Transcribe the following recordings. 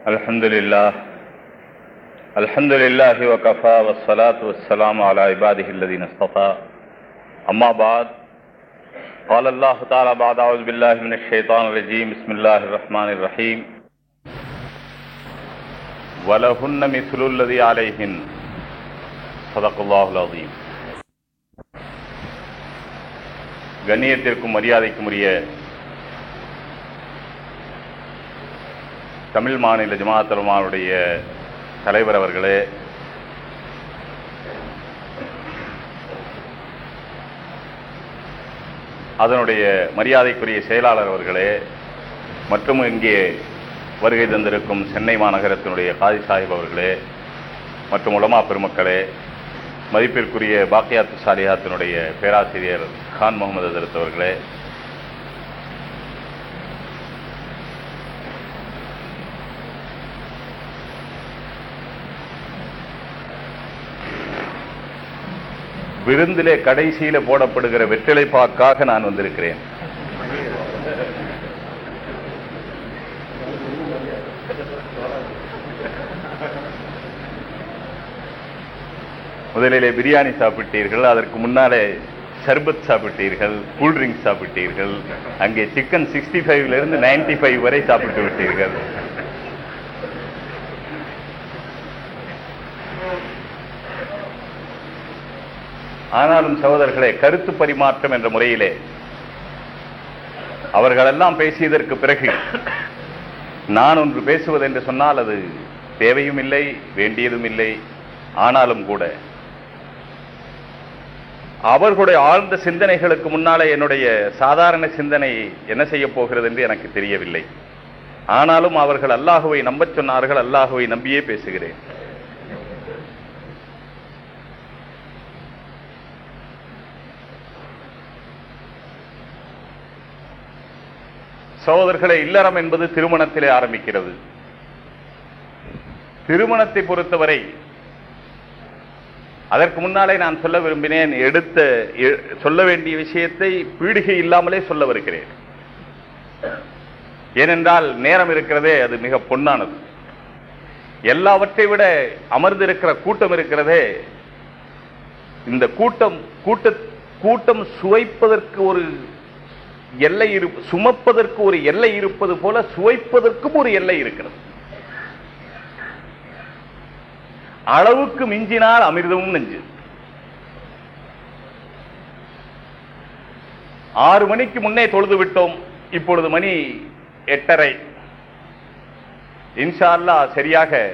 الحمد لله الحمد لله وكفى والصلاة والسلام على عباده الذين اصطفى أما بعد قال الله تعالى بعد أعوذ بالله من الشيطان الرجيم بسم الله الرحمن الرحيم ولهن مثل الذي عليهن صدق الله العظيم கண்ணியத்திற்கும் மரியாதைக்கும் உரிய தமிழ் மாநில ஜமாத்தலுமாவுடைய தலைவர் அவர்களே அதனுடைய மரியாதைக்குரிய செயலாளர் அவர்களே மற்றும் இங்கே வருகை தந்திருக்கும் சென்னை மாநகரத்தினுடைய காதி சாஹிப் அவர்களே மற்றும் உலமா பெருமக்களே மதிப்பிற்குரிய பாக்கியாத்து சாலியாத்தினுடைய பேராசிரியர் கான் முகமது அதரத் அவர்களே விருந்திலே கடைசியில போடப்படுகிற வெற்றிலை பாக்காக நான் வந்திருக்கிறேன். முதலிலே பிரியாணி சாப்பிட்டீர்கள் அதற்கு முன்னாலே சர்பத் சாப்பிட்டீர்கள் கூல்ட்ரிங்க்ஸ் சாப்பிட்டீர்கள் அங்கே சிக்கன் சிக்ஸ்டி ஃபைவ்ல இருந்து நைன்டி ஃபைவ் வரை சாப்பிட்டு விட்டீர்கள். ஆனாலும் சகோதரர்களே கருத்து பரிமாற்றம் என்ற முறையிலே அவர்களெல்லாம் பேசியதற்கு பிறகு நான் ஒன்று பேசுவது என்று சொன்னால் அது தேவையும் இல்லை வேண்டியதும் இல்லை. ஆனாலும் கூட அவர்களுடைய ஆழ்ந்த சிந்தனைகளுக்கு முன்னாலே என்னுடைய சாதாரண சிந்தனை என்ன செய்ய போகிறது என்று எனக்கு தெரியவில்லை. ஆனாலும் அவர்கள் அல்லாஹுவை நம்பச் சொன்னார்கள் அல்லாஹுவை நம்பியே பேசுகிறேன். சகோதரர்களை இல்லறம் என்பது திருமணத்திலே ஆரம்பிக்கிறது. திருமணத்தை பொறுத்தவரை அதற்கு முன்னாலே நான் சொல்ல விரும்பினேன் எடுத்த சொல்ல வேண்டிய விஷயத்தை பீடிகை இல்லாமலே சொல்ல வருகிறேன். ஏனென்றால் நேரம் இருக்கிறதே அது மிக பொன்னானது. எல்லாவற்றை விட அமர்ந்திருக்கிற கூட்டம் இருக்கிறதே இந்த கூட்டம் கூட்ட கூட்டம் சுவைப்பதற்கு ஒரு எல்லை இரு சுமப்பதற்கு ஒரு எல்லை இருப்பது போல சுவைப்பதற்கும் ஒரு எல்லை இருக்கிறது. அளவுக்கு மிஞ்சினால் அமிர்தமும் நெஞ்சு ஆறு மணிக்கு முன்னே தொழுது விட்டோம். இப்பொழுது மணி எட்டரை. இன்ஷா அல்லாஹ் சரியாக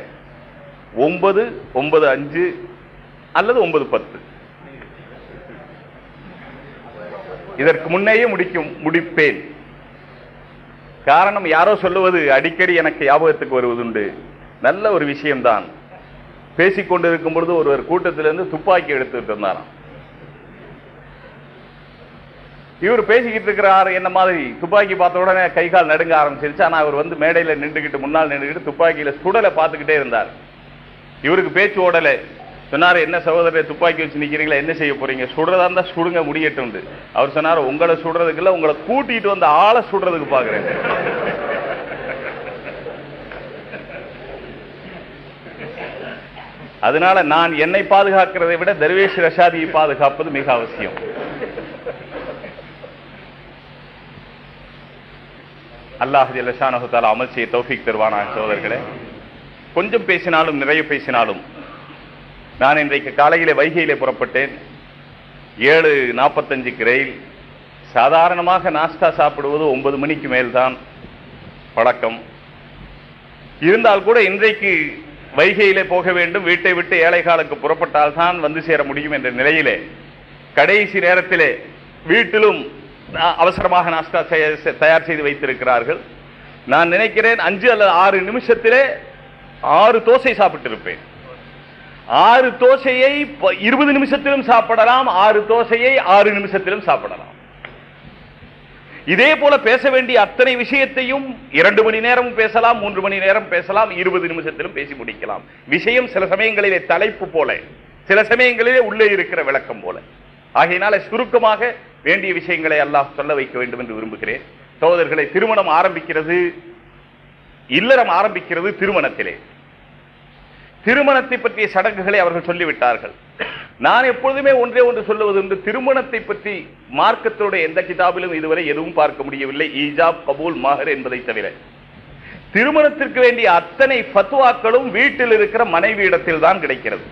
ஒன்பது ஒன்பது அஞ்சு அல்லது ஒன்பது பத்து. இதற்கு முன்னேயே முடிக்கும் முடிப்பேன். காரணம் யாரோ சொல்லுவது அடிக்கடி எனக்கு ஞாபகத்துக்கு வருவதுண்டு. நல்ல ஒரு விஷயம்தான். பேசிக்கொண்டிருக்கும் பொழுது ஒருவர் கூட்டத்திலிருந்து துப்பாக்கி எடுத்துட்டு இருந்தாராம். இவர் பேசிக்கிட்டு இருக்கிறார் என்ன மாதிரி துப்பாக்கி பார்த்த உடனே கை கால் நடுங்க ஆரம்பிச்சிருச்சு. ஆனால் அவர் வந்து மேடையில் நின்றுக்கிட்டு முன்னால் நின்றுக்கிட்டு துப்பாக்கியில் சுடலை பார்த்துக்கிட்டே இருந்தார். இவருக்கு பேச்சு ஓடலை. சொன்னார் என்ன சகோதரரை துப்பாக்கி வச்சு நிற்கிறீங்களா என்ன செய்ய போறீங்க? சுடுறதா இருந்தால் சுடுங்க முடியட்டும் அவர் சொன்னார் உங்களை சுடுறதுக்கு இல்லை உங்களை கூட்டிட்டு வந்து ஆளை சுடுறதுக்கு பாக்குறேன். அதனால நான் என்னை பாதுகாக்கிறதை விட தர்வேஷ் ரஷாதியை பாதுகாப்பது மிக அவசியம். அல்லாஹ் ஜல்லஷானஹு தஆலா அமல் செய்ய தௌஃபிக் தருவானா சோதர்களே கொஞ்சம் பேசினாலும் நிறைய பேசினாலும் நான் இன்றைக்கு காலையிலே வைகையிலே புறப்பட்டேன். ஏழு நாற்பத்தஞ்சுக்கு ரயில் சாதாரணமாக நாஸ்டா சாப்பிடுவது ஒன்பது மணிக்கு மேல்தான் பழக்கம். இருந்தால் கூட இன்றைக்கு வைகையிலே போக வேண்டும். வீட்டை விட்டு ஏழைகாலுக்கு புறப்பட்டால் தான் வந்து சேர முடியும் என்ற நிலையிலே கடைசி நேரத்திலே வீட்டிலும் அவசரமாக நாஸ்டா தயார் செய்து வைத்திருக்கிறார்கள். நான் நினைக்கிறேன் அஞ்சு அல்லது ஆறு நிமிஷத்திலே ஆறு தோசை சாப்பிட்டிருப்பேன். ஆறு தோசையை இருபது நிமிஷத்திலும் சாப்பிடலாம் ஆறு தோசையை ஆறு நிமிஷத்திலும் சாப்பிடலாம். இதே போல பேச வேண்டிய அத்தனை விஷயத்தையும் இரண்டு மணி நேரம் பேசலாம் மூன்று மணி நேரம் பேசலாம் இருபது நிமிஷத்திலும் பேசி முடிக்கலாம். விஷயம் சில சமயங்களிலே தலைப்பு போல சில சமயங்களிலே உள்ளே இருக்கிற விளக்கம் போல. ஆகையினால சுருக்கமாக வேண்டிய விஷயங்களை அல்லாஹ் சொல்ல வைக்க வேண்டும் என்று விரும்புகிறேன். சகோதரர்களை திருமணம் ஆரம்பிக்கிறது இல்லறம் ஆரம்பிக்கிறது திருமணத்திலே. திருமணத்தை பற்றிய சடங்குகளை அவர்கள் சொல்லிவிட்டார்கள். நான் எப்பொழுதுமே ஒன்றே ஒன்று சொல்லுவது என்று திருமணத்தை பற்றி மார்க்கத்தோட எந்த கிதாபிலும் இதுவரை எதுவும் பார்க்க முடியவில்லை. ஈஜாப் கபூல் மஹர் என்பதை தவிர. திருமணத்திற்கு வேண்டிய அத்தனை பத்துவாக்களும் வீட்டில் இருக்கிற மனைவியிடத்தில் தான் கிடைக்கிறது.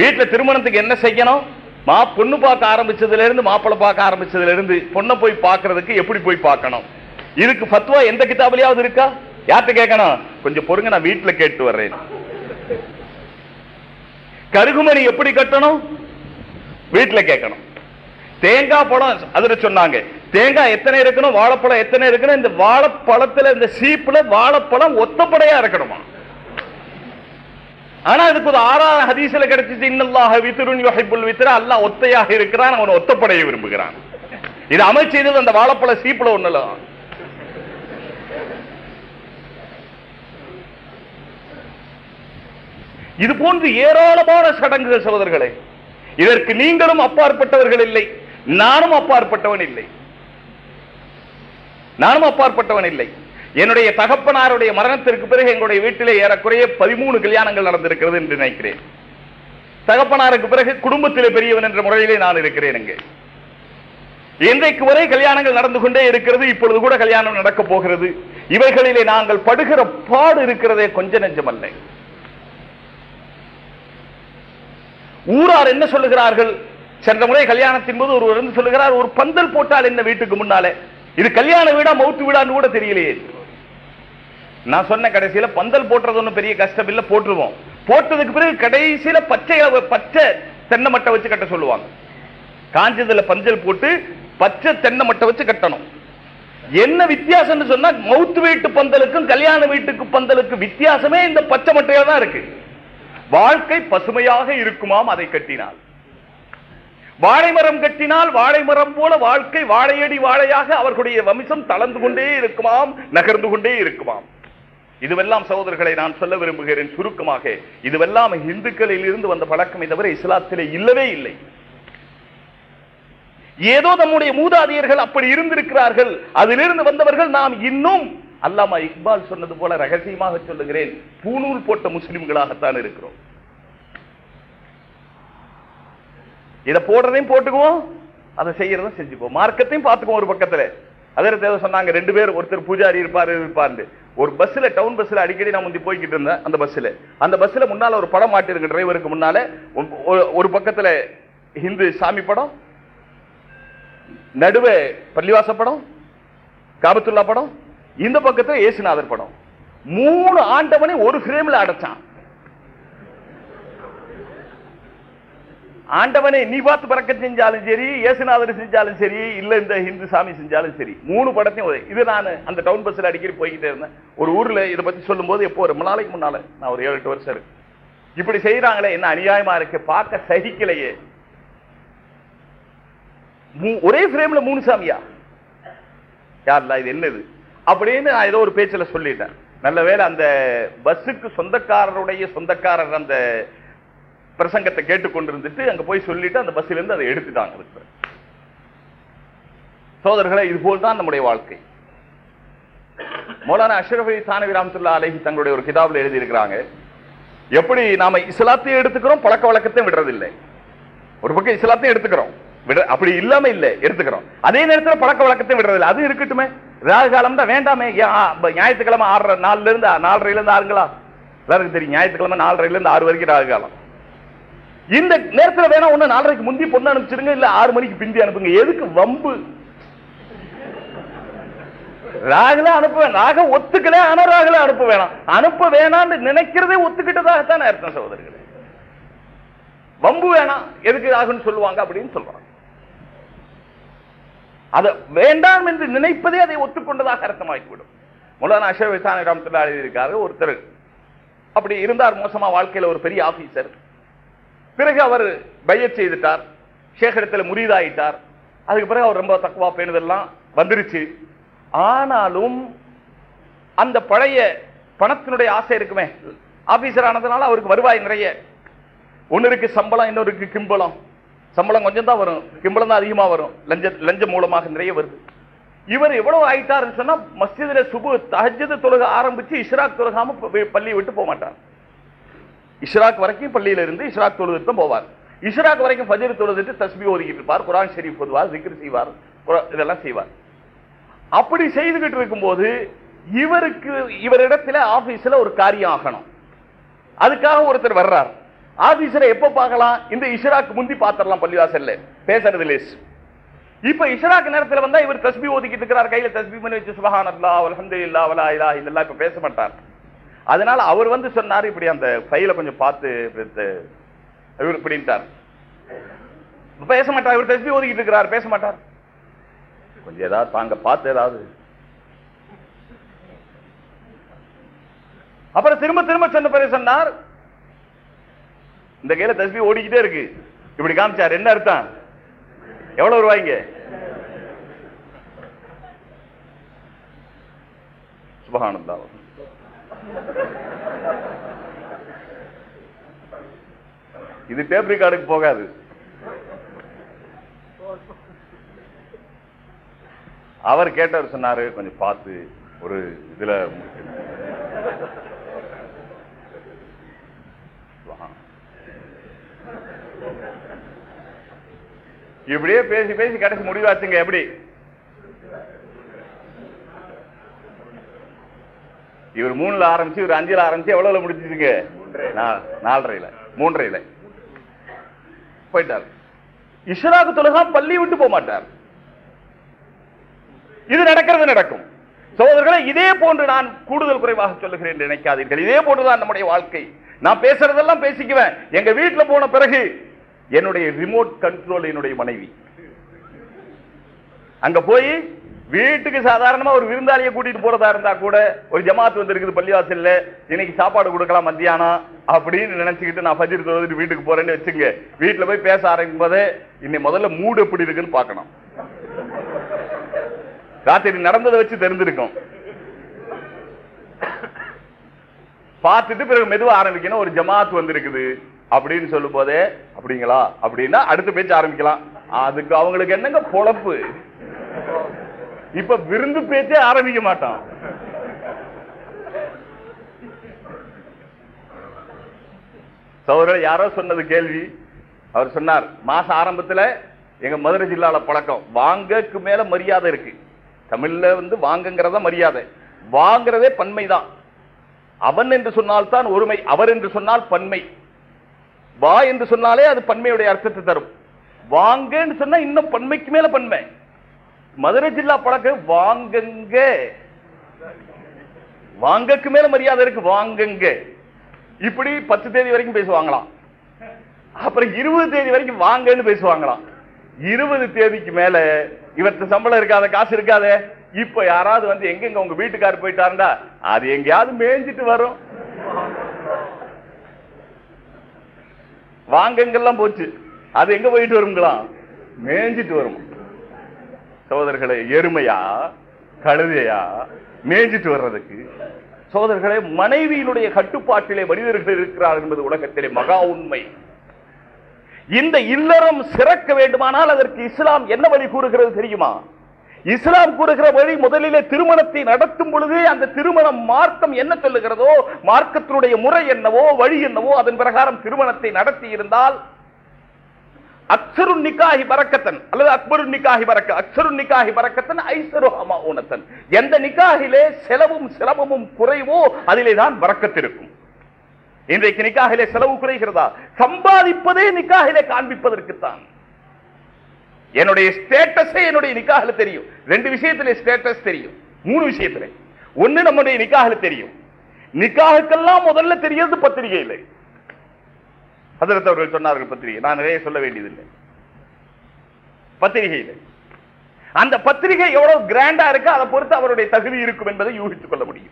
வீட்டுல திருமணத்துக்கு என்ன செய்யணும்? மா பொண்ணு பார்க்க ஆரம்பிச்சதுல இருந்து மாப்பிள்ளை பார்க்க ஆரம்பிச்சதுல இருந்து பொண்ணை போய் பார்க்கறதுக்கு எப்படி போய் பார்க்கணும்? இதுக்கு ஃபத்வா எந்த கிதாபிலையாவது இருக்கா? யார்கிட்ட கேட்கணும்? கொஞ்சம் பொறுங்க நான் வீட்டுல கேட்டு வர்றேன். கருகுமணி எப்படி கட்டணும்? வீட்டுல கேட்கணும். தேங்காய் பழம் அதுல சொன்னாங்க. தேங்காய் எத்தனை இருக்கணும்? வாழைப்பழம் எத்தனை இருக்கணும்? இந்த வாழைப்பழத்துல இந்த சீப்புல வாழைப்பழம் ஒத்தப்படையா இருக்கணுமா? ஆனா அதுக்கு ஒரு ஆறாவது ஹதீஸ்ல கிடைச்சிச்சு இன்னல்லாஹ வித்ருன் யுஹிப்புல் வித்ர. அல்லா ஒத்தையாக இருக்கிறான் அவன் ஒத்தப்படைய விரும்புகிறான். இது அமைச்சது அந்த வாழைப்பழ சீப்புல ஒண்ணுல. இது போன்று ஏராளமான சடங்குகள் சகோதரர்களே. இதற்கு நீங்களும் அப்பாற்பட்டவர்கள் இல்லை. நானும் அப்பாற்பட்டவன் இல்லை. நானும் அப்பாற்பட்டவன் இல்லை. என்னுடைய தகப்பனாருடைய மரணத்திற்கு பிறகு எங்களுடைய வீட்டிலே ஏறக்குறைய பதிமூணு கல்யாணங்கள் நடந்திருக்கிறது என்று நினைக்கிறேன். தகப்பனாருக்கு பிறகு குடும்பத்திலே பெரியவன் என்ற முறையிலே நான் இருக்கிறேன் இங்கே. இன்றைக்கு வரை கல்யாணங்கள் நடந்து கொண்டே இருக்கிறது இப்பொழுது கூட கல்யாணம் நடக்க போகிறது. இவைகளிலே நாங்கள் படுகிற பாடு இருக்கிறதே கொஞ்ச நெஞ்சமல்ல. ஊரார் என்ன சொல்லுகிறார்கள்? சென்ற முறை கல்யாணத்தின் போது ஒருவர் வந்து சொல்லுகிறார் ஒரு பந்தல் போட்டால் என்ன வீட்டுக்கு முன்னாலே? இது கல்யாண வீடா மௌத்து வீடான்னு கூட தெரியலையே. நான் சொன்ன கடைசியில பந்தல் போட்டுறது ஒன்றும் பெரிய கஷ்டம் இல்லை போட்டுருவோம். போட்டதுக்கு பிறகு கடைசியில பச்சை பச்சை தென்னை மட்டை வச்சு கட்ட சொல்லுவாங்க. காஞ்சதுல பஞ்சல் போட்டு பச்சை தென்னை மட்டை வச்சு கட்டணும். என்ன வித்தியாசம்னு சொன்னா மௌத்து வீட்டு பந்தலுக்கும் கல்யாண வீட்டுக்கு பந்தலுக்கு வித்தியாசமே இந்த பச்சை மட்டையில தான் இருக்கு. வாழ்க்கை பசுமையாக இருக்குமாம் அதை கட்டினால். வாழை மரம் கட்டினால் வாழை மரம் போல வாழ்க்கை வாழையடி வாழையாக அவர்களுடைய வம்சம் தளர்ந்து கொண்டே இருக்குமாம் நகர்ந்து கொண்டே இருக்குமாம். இதுவெல்லாம் சகோதரர்களை நான் சொல்ல விரும்புகிறேன் சுருக்கமாக. இதுவெல்லாம் இந்துக்களில் இருந்து வந்த பழக்கம் தவிர இஸ்லாத்திலே இல்லவே இல்லை. ஏதோ நம்முடைய மூதாதையர்கள் அப்படி இருந்திருக்கிறார்கள். அதிலிருந்து வந்தவர்கள் நாம் இன்னும் அல்லாமா இக்பால் சொன்னது போல ரகசியமாக சொல்லுகிறேன். பூணூல் போட்ட முஸ்லிம்களாகத்தான் இருக்கிறோம். இதை போடுறதையும் போட்டுக்குவோம் அதை செய்யறதும் செஞ்சுக்குவோம். மார்க்கத்தையும் பார்த்துக்குவோம் ஒரு பக்கத்துல. அதே தேவை சொன்னாங்க ரெண்டு பேர் ஒருத்தர் பூஜாரி இருப்பார் இருப்பார்னு ஒரு பஸ்ல டவுன் பஸ்ல அடிக்கடி நான் முந்தி போய்கிட்டு இருந்தேன் அந்த பஸ்ல. அந்த பஸ்ல முன்னால ஒரு படம் மாட்டிருக்கு டிரைவருக்கு முன்னால. ஒரு- ஒரு ஹிந்து சாமி படம் நடுவே பள்ளிவாச படம் காபத்துல்லா படம் இந்த பக்கத்தில் ஏசுநாதர் படம். மூணு ஆண்டவனை ஒரு ஃப்ரேம்ல அடைச்சான். ஆண்டவனை நீ பார்த்து பறக்க செஞ்சாலும் சரி ஏசுநாதர் செஞ்சாலும் சரி இல்ல இந்த ஹிந்து சாமி செஞ்சாலும் சரி மூணு படத்தையும் இது நான் அந்த டவுன் பஸ்ல அடிக்கடி போய்கிட்டே இருந்தேன். ஒரு ஊர்ல இதை பத்தி சொல்லும் போது எப்போ ரொம்ப நாளைக்கு முன்னால நான் ஒரு ஏழு எட்டு வருஷம் இருக்கு. இப்படி செய்யறாங்களே என்ன அநியாயமா இருக்கு? பார்க்க சகிக்கலையே. மூ- ஒரே ஃப்ரேம்ல மூணு சாமியா? யாருல இது என்னது? அப்படின்னு நான் ஏதோ ஒரு பேச்சுல சொல்லிட்டேன். நல்ல வேளை அந்த பஸ்ஸுக்கு சொந்தக்காரருடைய சொந்தக்காரர் அந்த பிரசங்கத்தை கேட்டுக்கொண்டிருந்துட்டு அங்க போய் சொல்லிட்டு அந்த பஸ்ஸிலேருந்து இருந்து அதை எடுத்துட்டாங்க அதுக்கு இது போல் தான் நம்முடைய வாழ்க்கை. மௌலானா அஷ்ரஃப் அலி தானவி ரஹமத்துல்லா தங்களுடைய ஒரு கிதாபில் எழுதியிருக்கிறாங்க. எப்படி நாம இஸ்லாத்தையும் எடுத்துக்கிறோம் பழக்க வழக்கத்தையும் விடுறதில்லை. ஒரு பக்கம் இஸ்லாத்தையும் எடுத்துக்கிறோம். அப்படி இல்லாம இல்லை எடுத்துக்கிறோம். அதே நேரத்தில் பழக்க வழக்கத்தையும் விடுறதில்லை. அது இருக்கட்டுமே. ராகு காலம் தான் வேண்டாமே. ஞாயிற்றுக்கிழமை ஆறு நாலுல இருந்து நாலரைல இருந்து ஆறுங்களா? எல்லாருக்கும் தெரியும் ஞாயிற்றுக்கிழமை நாலரைல இருந்து ஆறு வரைக்கும் ராகு காலம் இந்த நேரத்தில் வேணா ஒண்ணு நாலரைக்கு முந்தி பொண்ணு அனுப்பிச்சிருங்க இல்ல ஆறு மணிக்கு பிந்தி அனுப்புங்க. எதுக்கு வம்பு? ராகுல அனுப்ப ராக ஒத்துக்கல ஆனா ராகுல அனுப்ப வேணாம். அனுப்ப வேணாம்னு நினைக்கிறதே ஒத்துக்கிட்டதாகத்தான் அர்த்தம் சகோதரர்களே. வம்பு வேணாம் எதுக்கு ராகுன்னு சொல்லுவாங்க அப்படின்னு சொல்றாங்க. அதை வேண்டாம் என்று நினைப்பதே அதை ஒத்துக்கொண்டதாக அர்த்தமாகிவிடும். முலானா அஷர் விசானி ராமத்துல்லா எழுதியிருக்காரு ஒருத்தர். அப்படி இருந்தார் மோசமா வாழ்க்கையில ஒரு பெரிய ஆபீசர் பிறகு அவர் பையச் செய்துட்டார் சேகரத்தில் முறிதாயிட்டார் அதுக்கு பிறகு அவர் ரொம்ப தக்குவா பேணுதெல்லாம் வந்துருச்சு. ஆனாலும் அந்த பழைய பணத்தினுடைய ஆசை இருக்குமே. ஆபீசர் ஆனதுனால அவருக்கு வருவாய் நிறைய. ஒன்றுக்கு சம்பளம் இன்னொருக்கு கிம்பளம். சம்பளம் கொஞ்சம் தான் வரும். கிம்பளம் தான் அதிகமாக வரும். லஞ்ச லஞ்சம் மூலமாக நிறைய வருது. இவர் எவ்வளவு ஆயிட்டாருன்னு சொன்னா மஸ்ஜிதுல சுபு தஹஜது தொழுக ஆரம்பிச்சு இஷ்ராக் தொழுகாம பள்ளியை விட்டு போக மாட்டார். இஷ்ராக் வரைக்கும் பள்ளியில இருந்து இஷ்ராக் தொழுதுட்டு தான் போவார். இஷ்ராக் வரைக்கும் ஃபஜ்ர் தொழுதுட்டு தஸ்பி ஓதிக்கிட்டு இருப்பார். குரான் ஷெரீப் ஓதுவார் ஜிக்ரு செய்வார். இதெல்லாம் செய்வார். அப்படி செய்துகிட்டு இருக்கும்போது இவருக்கு இவரிடத்துல ஆபீஸ்ல ஒரு காரியம் ஆகணும். அதுக்காக ஒருத்தர் வர்றார். ஆபீசரை எப்ப பார்க்கலாம்? இந்த இஷ்ராக்கு முந்தி பாத்திரலாம் பள்ளிவாசல்ல. பேசுறது லேஸ் இப்ப இஷராக் நேரத்துல வந்தா இவர் தஸ்பி ஓதிக்கிட்டு இருக்கிறார் கையில தஸ்பி பண்ணி வச்சு சுபஹானல்லாஹ் இல்லா வலா இல்லா இல்லல்லாஹ் இப்ப பேச மாட்டார். அதனால அவர் வந்து சொன்னார் இப்படி அந்த ஃபைல கொஞ்சம் பார்த்து இவர் இப்படின்ட்டார். பேச மாட்டார் இவர் தஸ்பி ஓதிக்கிட்டு இருக்கிறார் பேச மாட்டார். கொஞ்சம் ஏதாவது தாங்க பார்த்து ஏதாவது. அப்புறம் திரும்ப திரும்ப சொன்ன பிறகு சொன்னார் இந்த கையில தஸ்பி ஓடிக்கிட்டே இருக்கு. இப்படி காமிச்சார் என்ன அர்த்தம். எவ்வளவு ரூபாய்ங்க சுபகானந்தா. இது டேப் ரெக்கார்டுக்கு போகாது. அவர் கேட்டவர் சொன்னாரு கொஞ்சம் பார்த்து ஒரு இதுல சுபஹான். இப்படியே பேசி பேசி கடைசி முடிவாச்சுங்க எப்படி? இவர் மூணுல ஆரம்பிச்சு இவர் அஞ்சுல ஆரம்பிச்சு எவ்வளவுல முடிச்சிருங்க நாலரையில மூன்றரையில போயிட்டார். இஷ்ராக்கு தொழுகா பள்ளி விட்டு போக மாட்டார். இது நடக்கிறது நடக்கும். சகோதரர்களே இதே போன்று நான் கூடுதல் குறைவாக சொல்லுகிறேன் என்று நினைக்காதீர்கள். இதே போன்றுதான் நம்முடைய வாழ்க்கை. நான் பேசுறதெல்லாம் பேசிக்குவேன். எங்க வீட்டுல போன பிறகு என்னுடைய ரிமோட் கண்ட்ரோல் என்னுடைய மனைவி. அங்க போய் வீட்டுக்கு சாதாரணமா ஒரு விருந்தாளியை கூட்டிட்டு போறதா இருந்தா கூட ஒரு ஜமாத் வந்திருக்குது பள்ளிவாசல்ல இன்னைக்கு சாப்பாடு கொடுக்கலாம் மத்தியானம் அப்படின்னு நினைச்சுக்கிட்டு நான் பஜிர் தொழுதுட்டு வீட்டுக்கு போறேன்னு வச்சுங்க. வீட்டுல போய் பேச ஆரம்பிக்கும் போதே இன்னைக்கு முதல்ல மூடு எப்படி இருக்குன்னு பார்க்கணும். ராத்திரி நடந்ததை வச்சு தெரிஞ்சிருக்கும். பார்த்துட்டு பிறகு மெதுவா ஆரம்பிக்கணும். ஒரு ஜமாத் வந்திருக்குது. அப்படின்னு சொல்லும் போதே அப்படிங்களா? அப்படின்னா அடுத்த பேச்சு ஆரம்பிக்கலாம். அதுக்கு அவங்களுக்கு என்னங்க பொழப்பு? இப்ப விருந்து பேச்சே ஆரம்பிக்க மாட்டான் சகோதரர் யாரோ சொன்னது கேள்வி. அவர் சொன்னார் மாச ஆரம்பத்தில் எங்க மதுரை ஜில்லால பழக்கம். வாங்கக்கு மேல மரியாதை இருக்கு. தமிழ்ல வந்து வாங்குங்கிறத மரியாதை. வாங்குறதே பன்மைதான். அவன் என்று சொன்னால் தான் ஒருமை அவர் என்று சொன்னால் பன்மை. வா என்று சொன்னாலே அது பன்மையுடைய அர்த்தத்தை தரும். வாங்கன்னு சொன்னா இன்னும் பன்மைக்கு மேல பன்மை. மதுரை ஜில்லா பழக்கம் வாங்குங்க. வாங்கக்கு மேல மரியாதை இருக்கு வாங்குங்க. இப்படி பத்து தேதி வரைக்கும் பேசுவாங்களாம். அப்புறம் இருபது தேதி வரைக்கும் வாங்கன்னு பேசுவாங்களாம். இருபது தேதிக்கு மேல இவர்த்த சம்பளம் இருக்காத காசு இருக்காத. இப்ப யாராவது வந்து எங்கெங்க உங்க வீட்டுக்காரர் போயிட்டாருண்டா அது எங்கேயாவது மேய்ஞ்சிட்டு வரும். வாங்கங்கெல்லாம் போச்சு. அது எங்க போயிட்டு வருங்களா மேய்ஞ்சிட்டு வரும். சகோதரர்களே எருமையா? கழுதையா? மேய்ஞ்சிட்டு வர்றதுக்கு. சகோதரர்களே மனைவியினுடைய கட்டுப்பாட்டிலே மனிதர்கள் இருக்கிறார் என்பது உலகத்திலே மகா உண்மை. இந்த இல்லறம் சிறக்க வேண்டுமானால் அதற்கு இஸ்லாம் என்ன வழி கூறுகிறது தெரியுமா? இஸ்லாம் கூறுகிற வழி முதலிலே திருமணத்தை நடத்தும் பொழுது அந்த திருமணம் மார்க்கம் என்ன சொல்லுகிறதோ மார்க்கத்தினுடைய முறை என்னவோ வழி என்னவோ அதன் பிரகாரம் திருமணத்தை நடத்தி இருந்தால் அக்சரு நிக்காஹி பரக்கத்தன் அல்லது அக்பரு நிக்காஹி பரக்க அக்சரு நிக்காஹி பரக்கத்தன் ஐசரு ஊனத்தன். எந்த நிக்காகிலே செலவும் சிரமமும் குறைவோ அதிலே தான் பறக்கத்திருக்கும் இன்றைக்கு நிக்காகிலே செலவு குறைகிறதா? சம்பாதிப்பதே நிக்காகிலே காண்பிப்பதற்குத்தான். என்னுடைய ஸ்டேட்டஸே என்னுடைய நிக்காகில தெரியும். ரெண்டு விஷயத்துல ஸ்டேட்டஸ் தெரியும். மூணு விஷயத்துல. ஒண்ணு நம்முடைய நிக்காகில தெரியும். நிக்காகுக்கெல்லாம் முதல்ல தெரியறது பத்திரிகையில். ஹதரத் அவர்கள் சொன்னார்கள் பத்திரிகை. நான் நிறைய சொல்ல வேண்டியதில்லை. பத்திரிகையில். அந்த பத்திரிகை எவ்வளவு கிராண்டா இருக்கு அதை பொறுத்து அவருடைய தகுதி இருக்கும் என்பதை யூகித்துக் கொள்ள முடியும்.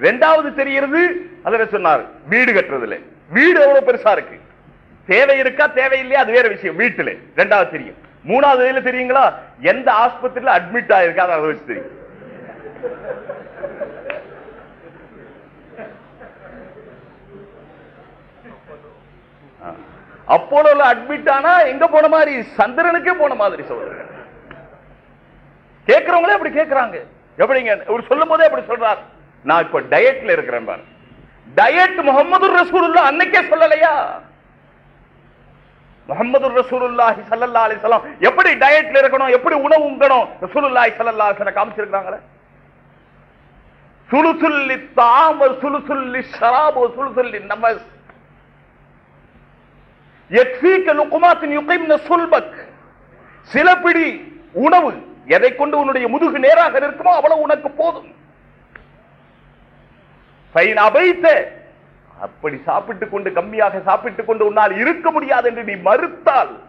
ரெண்டாவது தெரிகிறது அதில் சொன்னார் வீடு கட்டுறதுல. வீடு எவ்வளவு பெருசா இருக்கு? தேவை இருக்கா தேவையில்லையா அது வேற விஷயம். வீட்டுல. ரெண்டாவது தெரியும். மூணாவது இதுல தெரியுங்களா? எந்த ஆஸ்பத்திரியில அட்மிட் ஆயிருக்கா? அதை வச்சு தெரியும். அப்போலோல அட்மிட் ஆனா எங்க போன மாதிரி? சந்திரனுக்கே போன மாதிரி சொல்றாங்க கேட்கிறவங்களே அப்படி கேட்கறாங்க எப்படிங்க? இவர் சொல்லும் போதே அப்படி சொல்றார். நான் இப்ப டயட்ல இருக்கிறேன் பாரு டயட் முகமது ரசூல் அன்னைக்கே சொல்லலையா? முகமது ரசூலுல்லாஹி ஸல்லல்லாஹு அலிஸ்லாம் எப்படி டயட்ல இருக்கணும் எப்படி உணவு உங்கணும் ரசூலுல்லாஹி ஸல்லல்லாஹு அலைஹி காமிச்சிருக்காங்களே சுலுசுல்லி தாம சுலுசுல்லி ஷராபு சுலுசுல்லி நமஸ் எக்ஸீக்க லுக்குமாத்தின் யக்ஃபீக யுகைம்ன சுல்பக். சில பிடி உணவு எதை கொண்டு உன்னுடைய முதுகு நேராக இருக்குமோ அவ்வளவு உனக்கு போதும். பைன் அபைத்த அப்படி சாப்பிட்டுக் கொண்டு கம்மியாக சாப்பிட்டுக் கொண்டு உன்னால் இருக்க முடியாது என்று நீ மறுத்தால்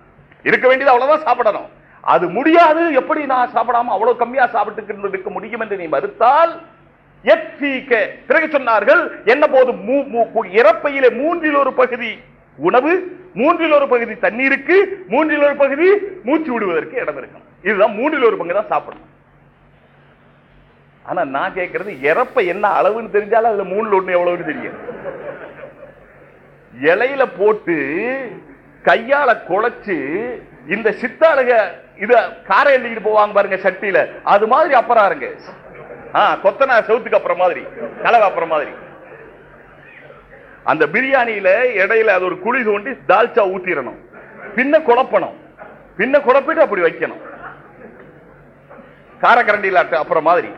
இருக்க வேண்டியது அவ்வளவுதான் சாப்பிடணும். அது முடியாது. எப்படி நான் சாப்பிடாம அவ்வளவு கம்மியா சாப்பிட்டு இருக்க முடியும் என்று நீ மறுத்தால் பிறகு சொன்னார்கள் என்ன போது? மூ- மூ- இறப்பையிலே மூன்றில் ஒரு பகுதி உணவு மூன்றில் ஒரு பகுதி தண்ணீருக்கு மூன்றில் ஒரு பகுதி மூச்சு விடுவதற்கு இடம் இருக்கும். இதுதான் மூன்றில் ஒரு பங்கு தான் சாப்பிடணும். ஆனா நான் கேட்கறது இறப்ப என்ன அளவுன்னு தெரிஞ்சாலும் அதுல மூணுல ஒண்ணு எவ்வளவுன்னு தெரியும். இலையில போட்டு கையால குழைச்சு இந்த சித்தாளுக இத காரை எழுதிட்டு போவாங்க பாருங்க சட்டியில. அது மாதிரி அப்புறம் ஆ கொத்தனா செவுத்துக்கு அப்புறம் மாதிரி கலவை அப்புறம் மாதிரி. அந்த பிரியாணியில இடையில அது ஒரு குழி தோண்டி தால்ச்சா ஊத்திடணும். பின்ன குழப்பணும். பின்ன குழப்பிட்டு அப்படி வைக்கணும். காரக்கரண்டியில் அப்புறம் மாதிரி.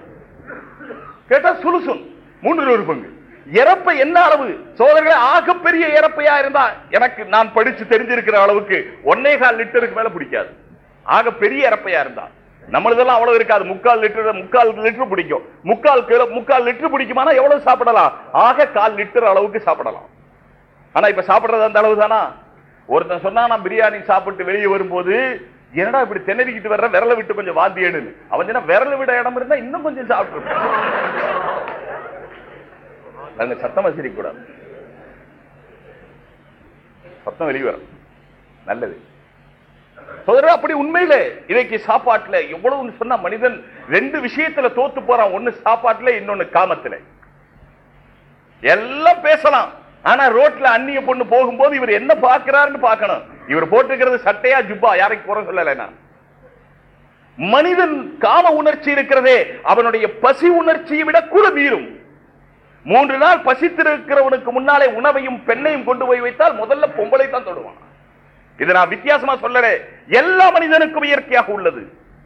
கேட்டா சுலுசுன். மூன்று நூறு பங்கு. இறப்பை என்ன அளவு? சோதரர்களே ஆகப்பெரிய இறப்பையா இருந்தா எனக்கு நான் படிச்சு தெரிஞ்சிருக்கிற அளவுக்கு ஒன்னே கால் லிட்டருக்கு மேல பிடிக்காது. ஆக பெரிய இறப்பையா இருந்தா. நம்மளதெல்லாம் அவ்வளவு இருக்காது. முக்கால் லிட்டர் முக்கால் லிட்டர் பிடிக்கும். முக்கால் கிலோ முக்கால் லிட்டர் பிடிக்குமானா எவ்வளவு சாப்பிடலாம்? ஆக கால் லிட்டர் அளவுக்கு சாப்பிடலாம். ஆனா இப்ப சாப்பிடுறது அந்த அளவு தானா? ஒருத்தன் சொன்னா நான் பிரியாணி சாப்பிட்டு வெளியே வரும்போது என்னடா இப்படி திணறிக்கிட்டு வர்ற? விரல விட்டு கொஞ்சம் வாந்தி எடுன்னு. அவன் சொன்னா விரல விட இடம் இருந்தா இன்னும் கொஞ்சம் சாப்பிட்டு அங்க சத்தம் வசிக்க சத்தம் வெளியே வரும். நல்லது. அப்படி உண்மையில இன்னைக்கு சாப்பாட்டுல எவ்வளவு சொன்னா மனிதன் ரெண்டு விஷயத்துல தோத்து போறான். ஒண்ணு சாப்பாட்டுல இன்னொன்னு காமத்துல. எல்லாம் பேசலாம். ஆனா ரோட்ல அந்நிய பொண்ணு போகும்போது இவர் என்ன பார்க்கிறாருன்னு பார்க்கணும். இவர் போட்டிருக்கிறது சட்டையா ஜுப்பா யாரைக்கு போற சொல்லல நான். மனிதன் காம உணர்ச்சி இருக்கிறதே அவனுடைய பசி உணர்ச்சியை விட கூட மீறும். மூன்று நாள் பசித்திருக்கிறவனுக்கு முன்னாலே உணவையும் பெண்ணையும் கொண்டு போய் வைத்தால் முதல்ல பொம்பளை தான் தொடுவான். இதை நான் வித்தியாசமா சொல்லலே எல்லா மனிதனுக்கும் இயற்கையாக உள்ளது.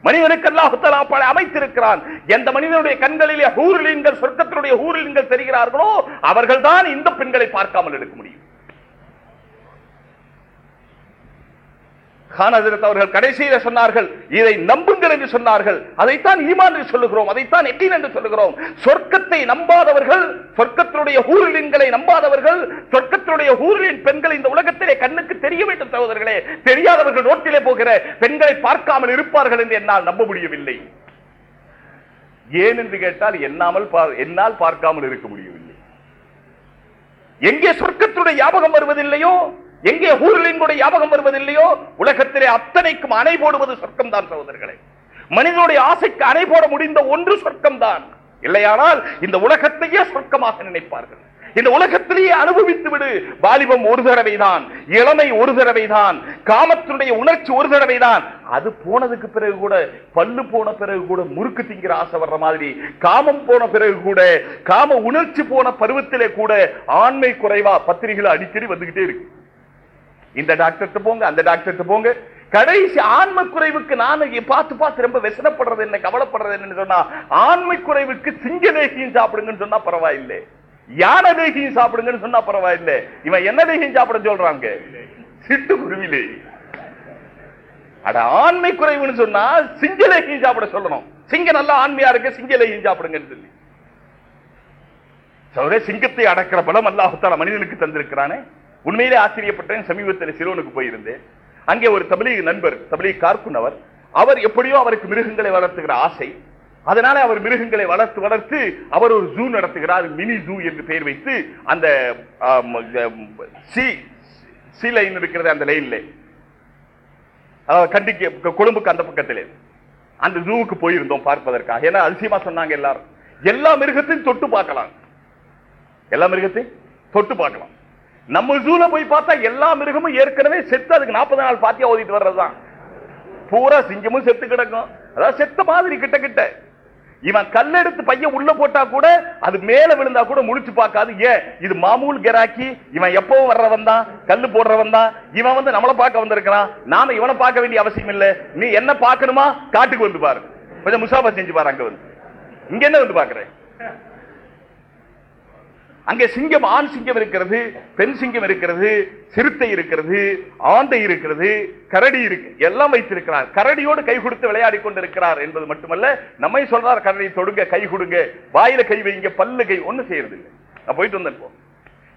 மனிதனுக்கு அல்லாஹுத்தலா பல அமைத்திருக்கிறான். எந்த மனிதனுடைய கண்களிலே ஹூரிலின்கள் சொர்க்கத்தினுடைய ஹூரிலின்கள் தெரிகிறார்களோ அவர்கள்தான் இந்த பெண்களை பார்க்காமல் எடுக்க முடியும். கான் அவர்கள் கடைசியில சொன்னார்கள் இதை நம்புங்கள் என்று சொன்னார்கள். அதைத்தான் ஈமான் என்று சொல்லுகிறோம் அதைத்தான் எக்கீன் என்று சொல்லுகிறோம். சொர்க்கத்தை நம்பாதவர்கள் சொர்க்கத்தினுடைய ஊரிலின்களை நம்பாதவர்கள் சொர்க்கத்தினுடைய ஊரிலின் பெண்கள் இந்த உலகத்திலே கண்ணுக்கு தெரிய வேண்டும் சகோதரர்களே. தெரியாதவர்கள் ரோட்டிலே போகிற பெண்களை பார்க்காமல் இருப்பார்கள் என்று என்னால் நம்ப முடியவில்லை. ஏன் என்று கேட்டால் என்னாமல் பா- என்னால் பார்க்காமல் இருக்க முடியவில்லை. எங்கே சொர்க்கத்துடைய ஞாபகம் வருவதில்லையோ எங்கே ஊர்களினுடைய ஞாபகம் வருவதில்லையோ? உலகத்திலே அத்தனைக்கும் அணை போடுவது சொர்க்கம் தான் சகோதரர்களே. மனிதனுடைய ஆசைக்கு அணை போட முடிந்த ஒன்று சொர்க்கம் தான் இல்லையானால் இந்த உலகத்தையே சொர்க்கமாக நினைப்பார்கள். இந்த உலகத்திலேயே அனுபவித்து விடு வாலிபம் ஒரு தடவை தான் இளமை ஒரு தடவை தான் காமத்தினுடைய உணர்ச்சி ஒரு தடவை தான் அது போனதுக்கு பிறகு கூட பல்லு போன பிறகு கூட முறுக்கு திங்கிற ஆசை வர்ற மாதிரி காமம் போன பிறகு கூட காம உணர்ச்சி போன பருவத்திலே கூட ஆண்மை குறைவா பத்திரிகைகள் அடிக்கடி வந்துகிட்டே இருக்கு. இந்த டாக்டர்கிட்ட போங்க அந்த டாக்டர்கிட்ட போங்க. கடைசி ஆன்ம குறைவுக்கு நான் பார்த்து பார்த்து ரொம்ப விசனப்படுறது என்ன கவலைப்படுறது என்னன்னு சொன்னா ஆண்மை குறைவுக்கு சிங்கலேகியும் சாப்பிடுங்கன்னு சொன்னா பரவாயில்லை. யானை தேசியம் சாப்பிடுங்கன்னு சொன்னா பரவாயில்லை. இவன் என்ன தேசியம் சாப்பிட சொல்றாங்க? சிட்டு குருவிலே. அட ஆண்மை குறைவுன்னு சொன்னா சிங்கலேகியும் சாப்பிட சொல்லணும். சிங்க நல்லா ஆண்மையா இருக்கு சிங்கலேகியும் சாப்பிடுங்கன்னு சொல்லி. சௌரே சிங்கத்தை அடக்கிற பலம் அல்லாஹுத்தால மனிதனுக்கு தந்திருக்கிறானே. உண்மையிலே ஆச்சரியப்பட்டேன். சமீபத்தில் சிறுவனுக்கு போயிருந்தேன். அங்கே ஒரு தமிழக நண்பர் தமிழக கார்க்குன் அவர். அவர் எப்படியோ அவருக்கு மிருகங்களை வளர்த்துகிற ஆசை. அதனால அவர் மிருகங்களை வளர்த்து வளர்த்து அவர் ஒரு ஜூ நடத்துகிறார் மினி ஜூ என்று பெயர் வைத்து அந்த சி சி லைன் இருக்கிறது அந்த லைன்ல அதாவது கண்டிக்கு கொழும்புக்கு அந்த பக்கத்திலே. அந்த ஜூவுக்கு போயிருந்தோம் பார்ப்பதற்காக. ஏன்னா அதிசயமா சொன்னாங்க எல்லாரும். எல்லா மிருகத்தையும் தொட்டு பார்க்கலாம். எல்லா மிருகத்தையும் தொட்டு பார்க்கலாம். நம்ம ஜூல போய் பார்த்தா எல்லா மிருகமும் ஏற்கனவே செத்து அதுக்கு நாற்பது நாள் பாத்தியா ஓதிட்டு வர்றதுதான். பூரா சிங்கமும் செத்து கிடக்கும். அதாவது செத்த மாதிரி கிட்ட கிட்ட. இவன் கல்லெடுத்து பையன் உள்ள போட்டா கூட அது மேல விழுந்தா கூட முடிச்சு பார்க்காது. ஏன்? இது மாமூல் கெராக்கி. இவன் எப்பவும் வர்றவன் தான்? கல்லு போடுறவன் தான். இவன் வந்து நம்மளை பார்க்க வந்திருக்கிறான். நாம இவனை பார்க்க வேண்டிய அவசியம் இல்லை. நீ என்ன பார்க்கணுமா? காட்டுக்கு வந்து பாரு. கொஞ்சம் முசாபா செஞ்சு பாரு அங்க வந்து. இங்க என்ன வந்து பாக்குறேன் அங்கே சிங்கம் ஆண் சிங்கம் இருக்கிறது பெண் சிங்கம் இருக்கிறது சிறுத்தை இருக்கிறது ஆந்தை இருக்கிறது கரடி இருக்கு எல்லாம் வைத்திருக்கிறார். கரடியோடு கை கொடுத்து விளையாடி கொண்டிருக்கிறார் என்பது மட்டுமல்ல நம்மை சொல்றார் கரடி தொடுங்க கை கொடுங்க வாயில கை வைங்க பல்லு கை ஒண்ணு செய்யறது இல்லை நான் போயிட்டு வந்தேன்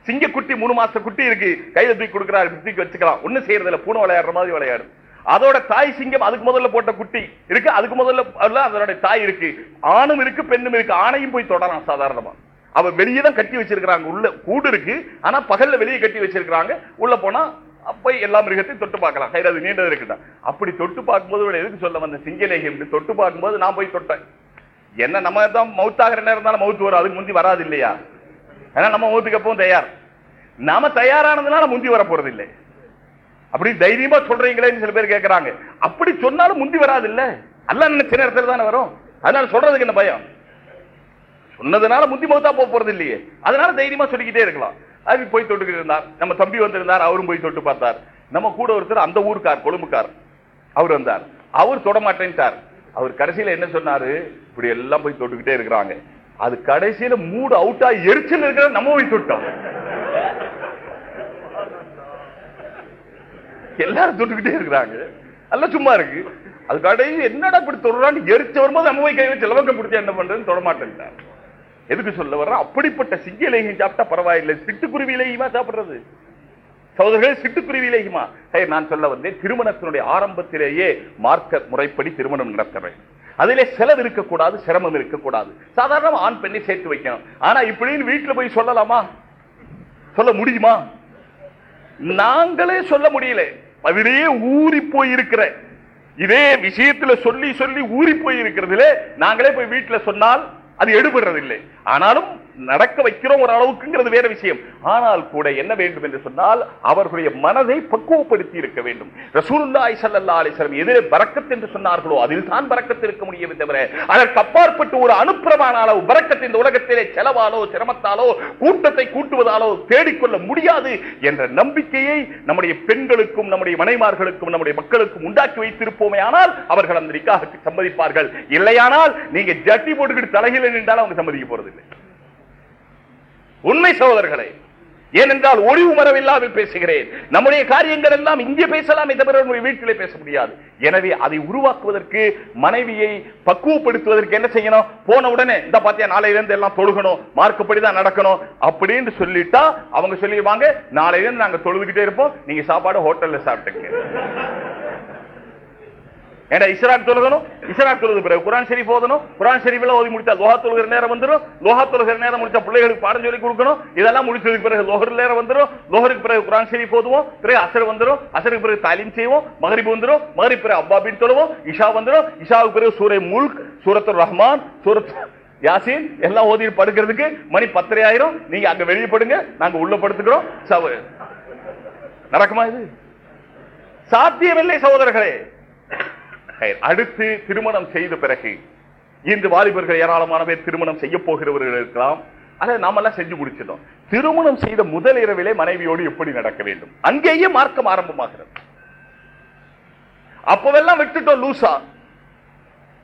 சிங்க குட்டி மூணு மாச குட்டி இருக்கு கையில தூக்கி கொடுக்கிறார் தூக்கி வச்சுக்கலாம். ஒண்ணு செய்யறது இல்லை பூனை விளையாடுற மாதிரி விளையாடும். அதோட தாய் சிங்கம் அதுக்கு முதல்ல போட்ட குட்டி இருக்கு அதுக்கு முதல்ல அதுல அதோட தாய் இருக்கு. ஆணும் இருக்கு பெண்ணும் இருக்கு ஆணையும் போய் தொடரலாம் சாதாரணமா. அவ வெளியே தான் கட்டி வச்சிருக்கிறாங்க. உள்ள கூடு இருக்கு. ஆனா பகல்ல வெளியே கட்டி வச்சிருக்கிறாங்க. உள்ள போனா அப்ப எல்லா மிருகத்தையும் தொட்டு பார்க்கலாம். கையில அது நீண்டது இருக்குதான் அப்படி தொட்டு பார்க்கும்போது எதுக்கு சொல்ல வந்த? சிங்கலேகம் தொட்டு பார்க்கும்போது நான் போய் தொட்டேன். என்ன நம்ம தான் மவுத்தாகிற நேரம் இருந்தாலும் மவுத்து வரும். அதுக்கு முந்தி வராது இல்லையா? ஏன்னா நம்ம மவுத்துக்கு எப்பவும் தயார். நாம தயாரானதுனால முந்தி வர போறது இல்லை. அப்படி தைரியமா சொல்றீங்களேன்னு சில பேர் கேட்கறாங்க அப்படி சொன்னாலும் முந்தி வராது இல்ல? அல்ல நினைச்ச நேரத்தில் தானே வரும். அதனால சொல்றதுக்கு என்ன பயம்? சொன்னதுனால முந்தி மௌத்தா போக போறது இல்லையே. அதனால தைரியமா சொல்லிக்கிட்டே இருக்கலாம். அது போய் தொட்டுக்கிட்டு இருந்தார். நம்ம தம்பி வந்திருந்தார் அவரும் போய் தொட்டு பார்த்தார். நம்ம கூட ஒருத்தர் அந்த ஊருக்கார் கொழும்புக்கார். அவர் வந்தார். அவர் தொட மாட்டேன்ட்டார். அவர் கடைசியில என்ன சொன்னாரு? இப்படி எல்லாம் போய் தொட்டுக்கிட்டே இருக்கிறாங்க. அது கடைசியில மூடு அவுட்டா எரிச்சல் இருக்கிற நம்ம போய் தொட்டோம். எல்லாரும் தொட்டுக்கிட்டே இருக்கிறாங்க. எல்லாம் சும்மா இருக்கு. அது கடைசி என்னடா இப்படி தொடுறான்னு எரிச்ச வரும்போது நம்ம போய் கை வச்சு இலவக்கம் பிடிச்சா என்ன பண்றதுன்னு தொட மாட்டேன்ட்டார். எதுக்கு சொல்ல வர்ற? அப்படிப்பட்ட சிங்கலேகம் சாப்பிட்டா பரவாயில்லை. சிட்டுக்குருவியிலேயுமா சாப்பிடுறது? சகோதரர்கள் சிட்டுக்குருவியிலேயுமா நான் சொல்ல வந்தேன் திருமணத்தினுடைய ஆரம்பத்திலேயே மார்க்க முறைப்படி திருமணம் நடத்துறேன் அதிலே செலவு இருக்கக்கூடாது சிரமம் இருக்கக்கூடாது. சாதாரண ஆண் பெண்ணை சேர்த்து வைக்கணும். ஆனா இப்படின்னு வீட்டுல போய் சொல்லலாமா? சொல்ல முடியுமா? நாங்களே சொல்ல முடியல. அதிலேயே ஊறி போய் இருக்கிற இதே விஷயத்துல சொல்லி சொல்லி ஊறி போய் இருக்கிறதுல நாங்களே போய் வீட்டுல சொன்னால் அது எடுபடுறது இல்லை ஆனாலும் நடக்க வைக்கிறோம் ஒரு அளவுக்குங்கிறது வேற விஷயம். ஆனால் கூட என்ன வேண்டும் என்று சொன்னால் அவர்களுடைய மனதை பக்குவப்படுத்தி இருக்க வேண்டும். ரசூலுல்லாய் சல்லா அலிஸ்லம் எதிரே பறக்கத் என்று சொன்னார்களோ அதில் தான் பறக்கத்து இருக்க முடியும் தவிர அதற்கு அப்பாற்பட்டு ஒரு அனுப்புறமான அளவு பறக்கத்து இந்த உலகத்திலே செலவாலோ சிரமத்தாலோ கூட்டத்தை கூட்டுவதாலோ தேடிக்கொள்ள முடியாது என்ற நம்பிக்கையை நம்முடைய பெண்களுக்கும் நம்முடைய மனைமார்களுக்கும் நம்முடைய மக்களுக்கும் உண்டாக்கி வைத்திருப்போமே ஆனால் அவர்கள் அந்த நிக்காஹுக்கு சம்மதிப்பார்கள். இல்லையானால் நீங்க ஜட்டி போட்டுக்கிட்டு தலையில நின்றால் அவங்க சம்மதிக்க போறதில்லை. உண்மை சகோதரர்களே ஏனென்றால் ஒளிவு மரவில்லாமல் பேசுகிறேன். நம்முடைய காரியங்கள் எல்லாம் இங்கே பேசலாம் தவிர நம்முடைய வீட்டிலே பேச முடியாது. எனவே அதை உருவாக்குவதற்கு மனைவியை பக்குவப்படுத்துவதற்கு என்ன செய்யணும்? போன உடனே இந்த பாத்தியா நாளையில இருந்து எல்லாம் தொழுகணும் மார்க்கப்படி தான் நடக்கணும் அப்படின்னு சொல்லிட்டா அவங்க சொல்லிடுவாங்க நாளையிலிருந்து நாங்க தொழுதுகிட்டே இருப்போம் நீங்க சாப்பாடு ஹோட்டல்ல சாப்பிட்டுங்க ஏடா இஸ்ராக் தொழுகணும் இஸ்ராக் தொழுது பிறகு. குரான் ஷெரீஃப் ஓதணும்? குரான் ஷெரீஃப்ல ஓதி முடிச்சா லோஹா தொழுகிற நேரம் வந்துடும் லோஹா தொழுகிற நேரம் முடிச்சா பிள்ளைகளுக்கு பாடம் சொல்லி கொடுக்கணும். இதெல்லாம் முடிச்சதுக்கு பிறகு லோஹர் நேரம் வந்துடும் லோஹருக்கு பிறகு குரான் ஷெரீஃப் ஓதுவோம். பிறகு அசர் வந்துடும் அசருக்கு பிறகு தாலீம் செய்வோம். மகரிப் வந்துடும் மகரிப் பிறகு அப்பாபின் தொழுவோம். இஷா வந்துடும் இஷாவுக்கு பிறகு சூரை முல்க் சூரத்து ரஹ்மான் சூரத் யாசின் எல்லாம் ஓதி படுக்கிறதுக்கு மணி பத்தரை ஆயிரம். நீங்க அங்க வெளியே படுங்க. நாங்க உள்ள படுத்துக்கிறோம். நடக்குமா இது? சாத்தியமில்லை சகோதரர்களே. அடுத்து திருமணம் செய்த பிறகு இன்று வாலிபர்கள் ஏராளமான பேர் திருமணம் செய்ய போகிறவர்கள் இருக்கலாம். அதை நாம எல்லாம் செஞ்சு முடிச்சிடும் திருமணம் செய்த முதல் இரவிலே மனைவியோடு எப்படி நடக்க வேண்டும்? அங்கேயே மார்க்கம் ஆரம்பமாகிறது. அப்பவெல்லாம் விட்டுட்டோம் லூசா.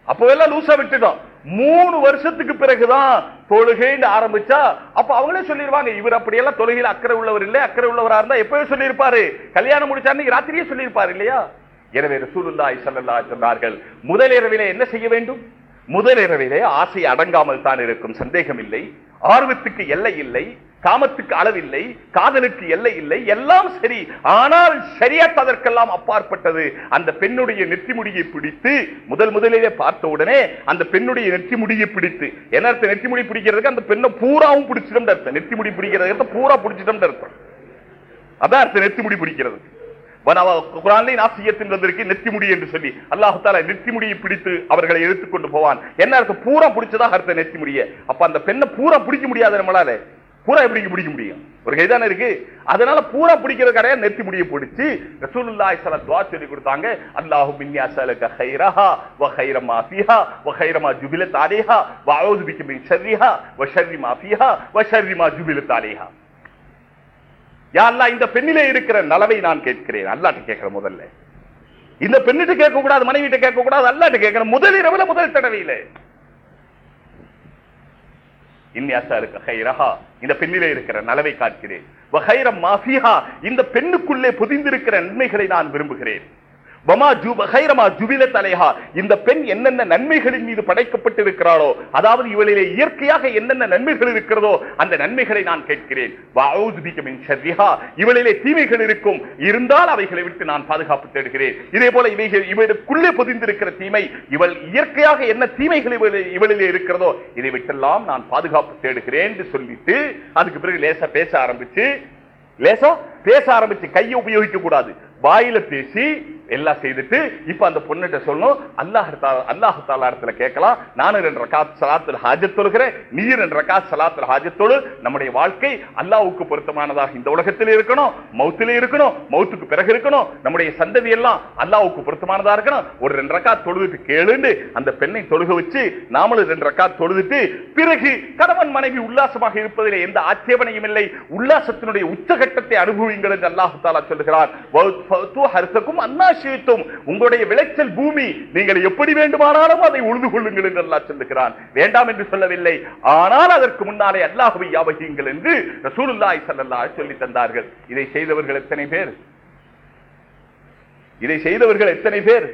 அப்பவெல்லாம் லூசா விட்டுட்டோம். மூணு வருஷத்துக்கு பிறகுதான் தொழுகைன்னு ஆரம்பிச்சா அப்ப அவங்களே சொல்லிடுவாங்க இவர் அப்படியெல்லாம் தொழுகையில் அக்கறை உள்ளவர் இல்லை அக்கறை உள்ளவரா இருந்தா எப்பவே சொல்லியிருப்பாரு. கல்யாணம் முடிச்சா ராத்திரியே சொல்லியிருப்பாரு இல்லையா? எனவே ரசூலுல்லாய் ஸல்லல்லாஹு சொன்னார்கள் முதல் இரவிலே என்ன செய்ய வேண்டும்? முதல் இரவிலே ஆசை அடங்காமல் தான் இருக்கும். சந்தேகம் இல்லை. ஆர்வத்துக்கு எல்லை இல்லை. காமத்துக்கு அளவில்லை. காதலுக்கு எல்லை இல்லை. எல்லாம் சரி. ஆனால் சரியாத் அதற்கெல்லாம் அப்பாற்பட்டது. அந்த பெண்ணுடைய நெற்றி முடியை பிடித்து முதல் முதலிலே பார்த்த உடனே அந்த பெண்ணுடைய நெற்றி முடியை பிடித்து. என்ன அர்த்தம்? நெற்றி முடி பிடிக்கிறதுக்கு அந்த பெண்ணை பூராவும் பிடிச்சிடும் அர்த்தம். நெற்றி முடி பிடிக்கிறது பூரா பிடிச்சிடும் அர்த்தம். அதான் அர்த்தம் நெத்தி முடி பிடிக்கிறது வந்திருக்கு நெத்தி முடி என்று சொல்லி. அல்லாஹு தாலா நெத்தி முடியை பிடித்து அவர்களை எடுத்துக் கொண்டு போவான். என்ன அர்த்தம்? பூரா பிடிச்சதா அர்த்த நெத்தி முடிய அப்ப அந்த பெண்ணை பூரா பிடிக்க முடியாது நம்மளால. பூரா எப்படி பிடிக்க முடியும்? ஒரு கை இருக்கு. அதனால பூரா பிடிக்கிற கடையா நெத்தி முடிய பிடிச்சி ரசூலுல்லாஹி ஸல்லல்லாஹு துஆ சொல்லி கொடுத்தாங்க. அல்லாஹு மின்னி அஸ்அலுக கைரஹா வ கைர மா ஃபீஹா வ கைர மா ஜுபிலத் அலைஹா வ அஊது பிக மின் ஷர்ரிஹா வ ஷர்ரி மா ஃபீஹா வ ஷர்ரி மா ஜுபிலத் அலைஹா. யா இந்த பெண்ணிலே இருக்கிற நலவை நான் கேட்கிறேன். அல்லாட்டு கேட்கிற முதல்ல. இந்த பெண்ணிட்ட கேட்க கூடாது மனைவிட்ட கேட்க கூடாது அல்லாஹ்ட்ட கேட்கிற முதல் இரவுல முதல் தடவையிலே. இந்த பெண்ணிலே இருக்கிற நலவை காட்கிறேன். இந்த பெண்ணுக்குள்ளே புதிந்திருக்கிற நன்மைகளை நான் விரும்புகிறேன். வமா ஜுப ஹைரமா தலைஹா இந்த பெண் என்னென்ன நன்மைகளின் மீது படைக்கப்பட்டிருக்கிறாளோ அதாவது இவளிலே இயற்கையாக என்னென்ன நன்மைகள் இருக்கிறதோ அந்த நன்மைகளை நான் கேட்கிறேன். வஅஊது மின் ஷர்ரிஹா. இவளிலே தீமைகள் இருக்கும். இருந்தால் அவைகளை விட்டு நான் பாதுகாப்பு தேடுகிறேன். இதே போல இவைகள் இவளுக்குள்ளே பொதிந்திருக்கிற தீமை இவள் இயற்கையாக என்ன தீமைகள் இவளி- இவளிலே இருக்கிறதோ இதை விட்டெல்லாம் நான் பாதுகாப்பு தேடுகிறேன் என்று சொல்லிட்டு அதுக்கு பிறகு லேசா பேச ஆரம்பிச்சு லேசா பேச ஆரம்பிச்சு கையை உபயோகிக்க கூடாது. வாயில பேசி எல்லாம் செய்துட்டு இப்ப அந்த பொண்ணுகிட்ட சொல்லணும் அல்லாஹ் அல்லாஹ் கேட்கலாம். நானும் ரெண்டு ரக்காத் சலாத்தில் ஹாஜத் தொழுகிறேன். நீ ரெண்டு ரக்காத் சலாத்தில் ஹாஜத்தோடு நம்முடைய வாழ்க்கை அல்லாவுக்கு பொருத்தமானதாக இந்த உலகத்தில் இருக்கணும் மௌத்திலே இருக்கணும் மௌத்துக்கு பிறகு இருக்கணும். நம்முடைய சந்ததி எல்லாம் அல்லாவுக்கு பொருத்தமானதா இருக்கணும். ஒரு ரெண்டு ரக்காத் தொழுதுட்டு கேளுன்னு அந்த பெண்ணை தொழுக வச்சு நாமளும் ரெண்டு ரக்காத் தொழுதுட்டு பிறகு கணவன் மனைவி உல்லாசமாக இருப்பதில் எந்த ஆட்சேபனையும் இல்லை. உல்லாசத்தினுடைய உச்சகட்டத்தை அனுபவிங்கள் என்று அல்லாஹு தாலா சொல்லுகிறார் ஹர்சக்கும் அன்னாசியத்தும் உங்களுடைய விளைச்சல் பூமி நீங்கள் எப்படி வேண்டுமானாலும் அதை உழுது கொள்ளுங்கள் என்று அல்லாஹ் சொல்லுகிறான். வேண்டாம் என்று சொல்லவில்லை. ஆனால் அதற்கு முன்னாலே அல்லாஹுவை யாவகியுங்கள் என்று ரசூலுல்லாஹி ஸல்லல்லாஹு சொல்லி தந்தார்கள். இதை செய்தவர்கள் எத்தனை பேர்? இதை செய்தவர்கள் எத்தனை பேர்?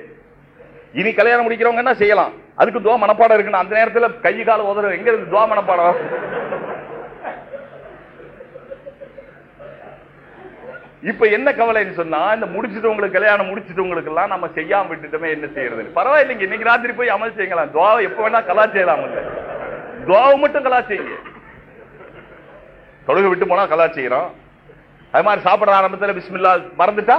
இனி கல்யாணம் முடிக்கிறவங்க என்ன செய்யலாம்? அதுக்கு துவா மனப்பாடம் இருக்குன்னு அந்த நேரத்தில் கை கால உதற எங்க இருந்து துவா மனப்பாடம்? இப்ப என்ன கவலைன்னு சொன்னா இந்த முடிச்சிட்டவங்களுக்கு கல்யாணம் முடிச்சிட்டவங்களுக்கு எல்லாம் நம்ம செய்யாம விட்டுட்டோமே என்ன செய்யறது? பரவாயில்லைங்க இன்னைக்கு ராத்திரி போய் அமல் செய்யலாம் துவா எப்ப வேணா கலா செய்யலாம் இல்ல. துவாவை மட்டும் கலா செய்யுங்க. தொழுக விட்டு போனா கலா செய்யறோம். அது மாதிரி சாப்பிட ஆரம்பத்துல பிஸ்மில்லா மறந்துட்டா?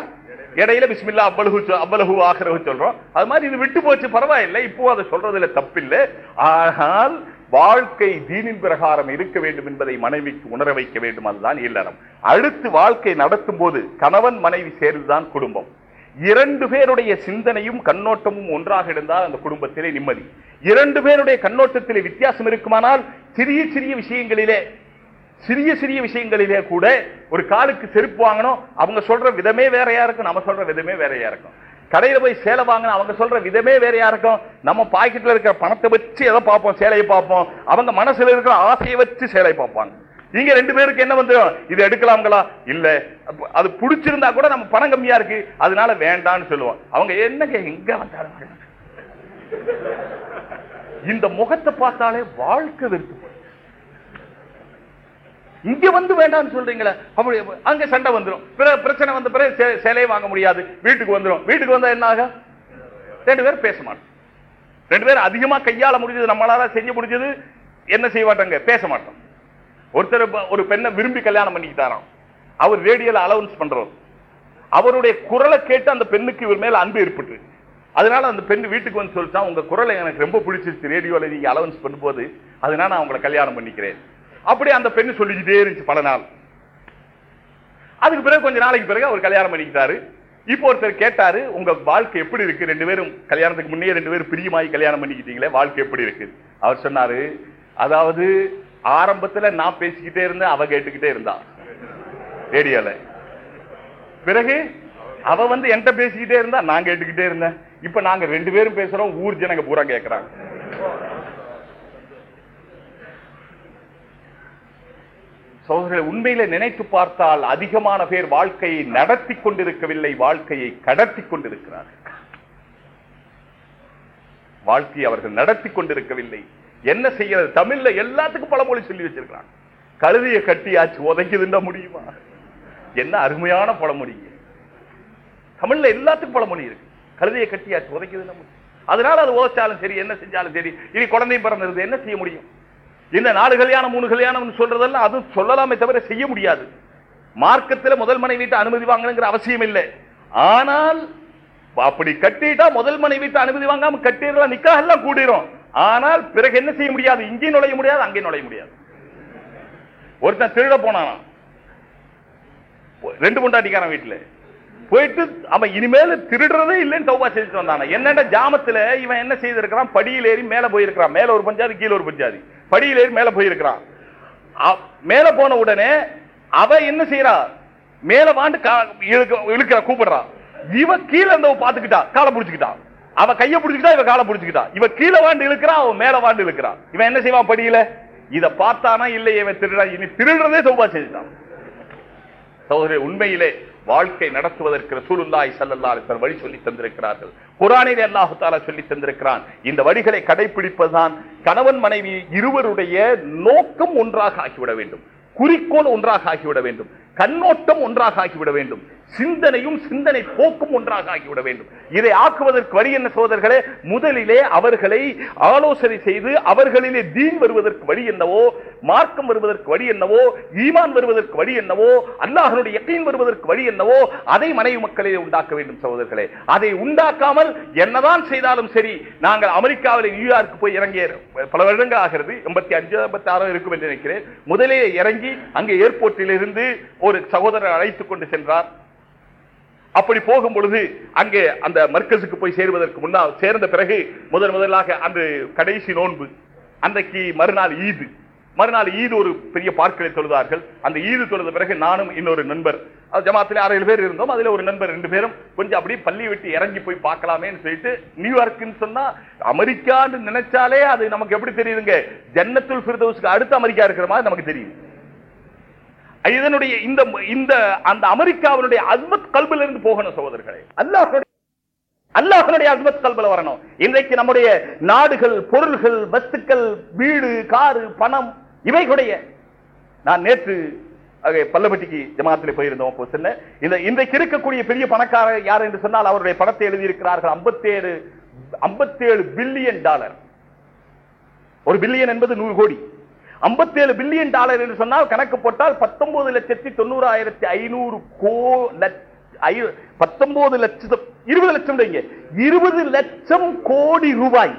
இடையில பிஸ்மில்லா அவ்வளவு அவ்வளவு ஆகிறவு சொல்றோம். அது மாதிரி இது விட்டு போச்சு பரவாயில்லை. இப்போ அதை சொல்றதுல தப்பில்லை. ஆனால் வாழ்க்கை தீனின் பிரகாரம் இருக்க வேண்டும் என்பதை மனைவிக்கு உணர வைக்க வேண்டும் அதுதான் இல்லறம். அடுத்து வாழ்க்கை நடத்தும் போது கணவன் மனைவி சேர்ந்துதான் குடும்பம். இரண்டு பேருடைய சிந்தனையும் கண்ணோட்டமும் ஒன்றாக இருந்தால் அந்த குடும்பத்திலே நிம்மதி. இரண்டு பேருடைய கண்ணோட்டத்திலே வித்தியாசம் இருக்குமானால் சிறிய சிறிய விஷயங்களிலே சிறிய சிறிய விஷயங்களிலே கூட ஒரு காலுக்கு செருப்பு வாங்கணும் அவங்க சொல்ற விதமே வேறையா இருக்கும் நம்ம சொல்ற விதமே வேறையா இருக்கும். கடையில போய் சேலை வாங்கின அவங்க சொல்ற விதமே வேறையா இருக்கும்? நம்ம பாக்கெட்ல இருக்கிற பணத்தை வச்சு எதை பார்ப்போம் சேலையை பார்ப்போம். அவங்க மனசுல இருக்கிற ஆசையை வச்சு சேலை பார்ப்பாங்க. இங்க ரெண்டு பேருக்கு என்ன வந்துடும் இது எடுக்கலாங்களா இல்ல. அது பிடிச்சிருந்தா கூட நம்ம பணம் கம்மியா இருக்கு. அதனால வேண்டாம்னு சொல்லுவோம். அவங்க என்னங்க எங்க வந்தாலும் இந்த முகத்தை பார்த்தாலே வாழ்க்கை வெறுத்து இங்க வந்து வேண்டாம்னு சொல்றீங்களே அப்படி அங்க சண்டை வந்துடும் பிரச்சனை வந்த பிறகு சே- சேலையை வாங்க முடியாது. வீட்டுக்கு வந்துடும் வீட்டுக்கு வந்தா என்ன ஆகும்? ரெண்டு பேரும் பேச மாட்டோம். ரெண்டு பேரும் அதிகமா கையாள முடிஞ்சது நம்மளால செய்ய முடிஞ்சது என்ன செய்ய மாட்டாங்க பேச மாட்டோம். ஒருத்தர் ஒரு பெண்ணை விரும்பி கல்யாணம் பண்ணிக்கிட்டாராம். அவர் ரேடியோல அலவன்ஸ் பண்றவர். அவருடைய குரலை கேட்டு அந்த பெண்ணுக்கு இவர் மேல அன்பு ஏற்பட்டு. அதனால அந்த பெண் வீட்டுக்கு வந்து சொல்லிட்டான் உங்க குரலை எனக்கு ரொம்ப பிடிச்சிருச்சு. ரேடியோல நீங்க அலௌன்ஸ் பண்ணும்போது அதனால நான் உங்களை கல்யாணம் பண்ணிக்கிறேன். அப்படி அந்த பெண் சொல்லிக்கிட்டே இருந்துச்சு பல நாள். அதுக்கு பிறகு கொஞ்ச நாளைக்கு பிறகு அவர் கல்யாணம் பண்ணிக்கிட்டாரு. இப்போ ஒருத்தர் கேட்டாரு உங்க வாழ்க்கை எப்படி இருக்கு? ரெண்டு பேரும் கல்யாணத்துக்கு முன்னே ரெண்டு பேரும் பிரியமாயி கல்யாணம் பண்ணிக்கிட்டீங்களே வாழ்க்கை எப்படி இருக்கு? அவர் சொன்னாரு அதாவது ஆரம்பத்துல நான் பேசிக்கிட்டே இருந்தேன் அவ கேட்டுக்கிட்டே இருந்தா. ரேடியோல. பிறகு அவ வந்து என்கிட்ட பேசிக்கிட்டே இருந்தா நான் கேட்டுக்கிட்டே இருந்தேன். இப்ப நாங்க ரெண்டு பேரும் பேசுறோம் ஊர் ஜனங்க பூரா கேட்கிறாங்க சோதரர்களை உண்மையில நினைத்து பார்த்தால் அதிகமான பேர் வாழ்க்கையை நடத்தி கொண்டிருக்கவில்லை வாழ்க்கையை கடத்தி கொண்டிருக்கிறார்கள். வாழ்க்கையை அவர்கள் நடத்தி கொண்டிருக்கவில்லை. என்ன செய்யறது தமிழ்ல எல்லாத்துக்கும் பழமொழி சொல்லி வச்சிருக்காங்க கழுதியை கட்டியாச்சு உதைக்குதுன்னா முடியுமா? என்ன அருமையான பழமொழி. தமிழ்ல எல்லாத்துக்கும் பழமொழி இருக்கு. கழுதையை கட்டியாச்சு உதைக்குதுன்னா முடியும். அதனால அது உதைச்சாலும் சரி என்ன செஞ்சாலும் சரி இனி குழந்தையும் பிறந்திருந்தது என்ன செய்ய முடியும்? இந்த நாலு கல்யாணம் மூணு கல்யாணம் சொல்றதெல்லாம் அது சொல்லலாமே தவிர செய்ய முடியாது. மார்க்கத்துல முதல் மனை வீட்டை அனுமதி வாங்கணுங்கிற அவசியம் இல்லை. ஆனால் அப்படி கட்டிட்டா முதல் மனை வீட்டை அனுமதி வாங்காம கட்டிடலாம் நிக்காக எல்லாம் கூடிரும். ஆனால் பிறகு என்ன செய்ய முடியாது? இங்கேயும் நுழைய முடியாது அங்கேயும் நுழைய முடியாது. ஒருத்தன் திருட போனானா ரெண்டு பொண்டாட்டிக்காரன் வீட்டுல. போயிட்டு அவன் இனிமேல் திருடுறதே இல்லைன்னு தௌபா செஞ்சுட்டு வந்தான. என்னென்ன ஜாமத்துல இவன் என்ன செய்திருக்கிறான்? படியில் ஏறி மேல போயிருக்கிறான். மேல ஒரு பஞ்சாதி கீழே ஒரு பஞ்சாதி. படியில் ஏறி மேல போயிருக்கிறான். அ- மேல போன உடனே அவ என்ன செய்யறா மேல வாண்டு கா- இழுக்க- கூப்பிடுறா. இவ கீழே இருந்தவ பாத்துக்கிட்டா காலை புடிச்சுக்கிட்டா. அவ கைய புடிச்சுக்கிட்டா இவ காலை புடிச்சுக்கிட்டா. இவ கீழே வாண்டு இழுக்கிறா அவன் மேல வாண்டு இழுக்கிறா இவன் என்ன செய்வான் படியில? இத பார்த்தானா இல்லை இவன் திருடா. இனி திருடுறதே சௌபா செஞ்சுட்டான். சௌதரி உண்மையிலே வாழ்க்கை நடத்துவதற்கு ரசூலுல்லாய் சல்லல்லா அலைஹி வழி சொல்லி தந்திருக்கிறார்கள். குரானில் அல்லாஹு தாலா சொல்லி தந்திருக்கிறான். இந்த வழிகளை கடைபிடிப்பதுதான் கணவன் மனைவி இருவருடைய நோக்கம் ஒன்றாக ஆகிவிட வேண்டும். குறிக்கோள் ஒன்றாக ஆகிவிட வேண்டும். கண்ணோட்டம் ஒன்றாக ஆகிவிட வேண்டும். சிந்தனையும் சிந்தனை போக்கும் ஒன்றாக ஆகிவிட வேண்டும். இதை ஆக்குவதற்கு வழி என்ன சோதர்களே முதலிலே அவர்களை ஆலோசனை செய்து அவர்களிலே தீன் வருவதற்கு வழி என்னவோ மார்க்கம் வருவதற்கு வழி என்னவோ ஈமான் வருவதற்கு வழி என்னவோ அல்லாஹனுடைய யக்கீன் வருவதற்கு வழி என்னவோ அதை மனைவி மக்களிலே உண்டாக்க வேண்டும் சகோதரர்களே. அதை உண்டாக்காமல் என்னதான் செய்தாலும் சரி நாங்கள் அமெரிக்காவில் நியூயார்க் போய் இறங்கிய பல வருடங்கள் ஆகிறது. எண்பத்தி அஞ்சு எண்பத்தி ஆறோ இருக்கும் என்று நினைக்கிறேன். முதலே இறங்கி அங்கே ஏர்போர்ட்டில் இருந்து ஒரு சகோதரர் அழைத்துக் கொண்டு சென்றார். அப்படி போகும் பொழுது அங்கே அந்த மர்க்கஸுக்கு போய் சேருவதற்கு முன்னால் சேர்ந்த பிறகு முதன் முதலாக அன்று கடைசி நோன்பு. அன்றைக்கு மறுநாள் ஈது. மறுநாள் ஈது ஒரு பெரிய பார்க்கலை தொழுதார்கள். அந்த ஈது தொழுத பிறகு நானும் இன்னொரு நண்பர். அது ஜமாத்தில் ஆறு ஏழு பேர் இருந்தோம். அதில் ஒரு நண்பர் ரெண்டு பேரும் கொஞ்சம் அப்படியே பள்ளி விட்டு இறங்கி போய் பார்க்கலாமேன்னு சொல்லிட்டு நியூயார்க்குன்னு சொன்னா அமெரிக்கான்னு நினைச்சாலே அது நமக்கு எப்படி தெரியுதுங்க? ஜன்னத்துல் ஃபிர்தௌஸ்க்கு அடுத்து அமெரிக்கா இருக்கிற மாதிரி நமக்கு தெரியும். இதனுடைய இந்த இந்த அந்த அமெரிக்காவினுடைய அஸ்மத் கல்பில் இருந்து போகணும் சகோதரர்களே. அல்லாஹனுடைய அல்லாஹ்வுடைய அஸ்மத் கல்பில் வரணும். இன்றைக்கு நம்முடைய நாடுகள் பொருள்கள் வஸ்துக்கள் வீடு காரு பணம் இவைகளுடைய நான் நேற்று பல்லப்பட்டிக்கு ஜமாத்தில் போயிருந்தோம் அப்போ சொன்னேன். இந்த இன்றைக்கு இருக்கக்கூடிய பெரிய பணக்காரர் யார் என்று சொன்னால் அவருடைய பணத்தை எழுதியிருக்கிறார்கள். 57 57 பில்லியன் டாலர். ஒரு பில்லியன் என்பது நூறு கோடி. 57 பில்லியன் டாலர் என்று சொன்னால் கணக்கு போட்டால் 19 லட்சத்தி தொண்ணூறாயிரத்தி ஐநூறு கோ பத்தொன்பது லட்சம் இருபது லட்சம் இருபது லட்சம் கோடி ரூபாய்.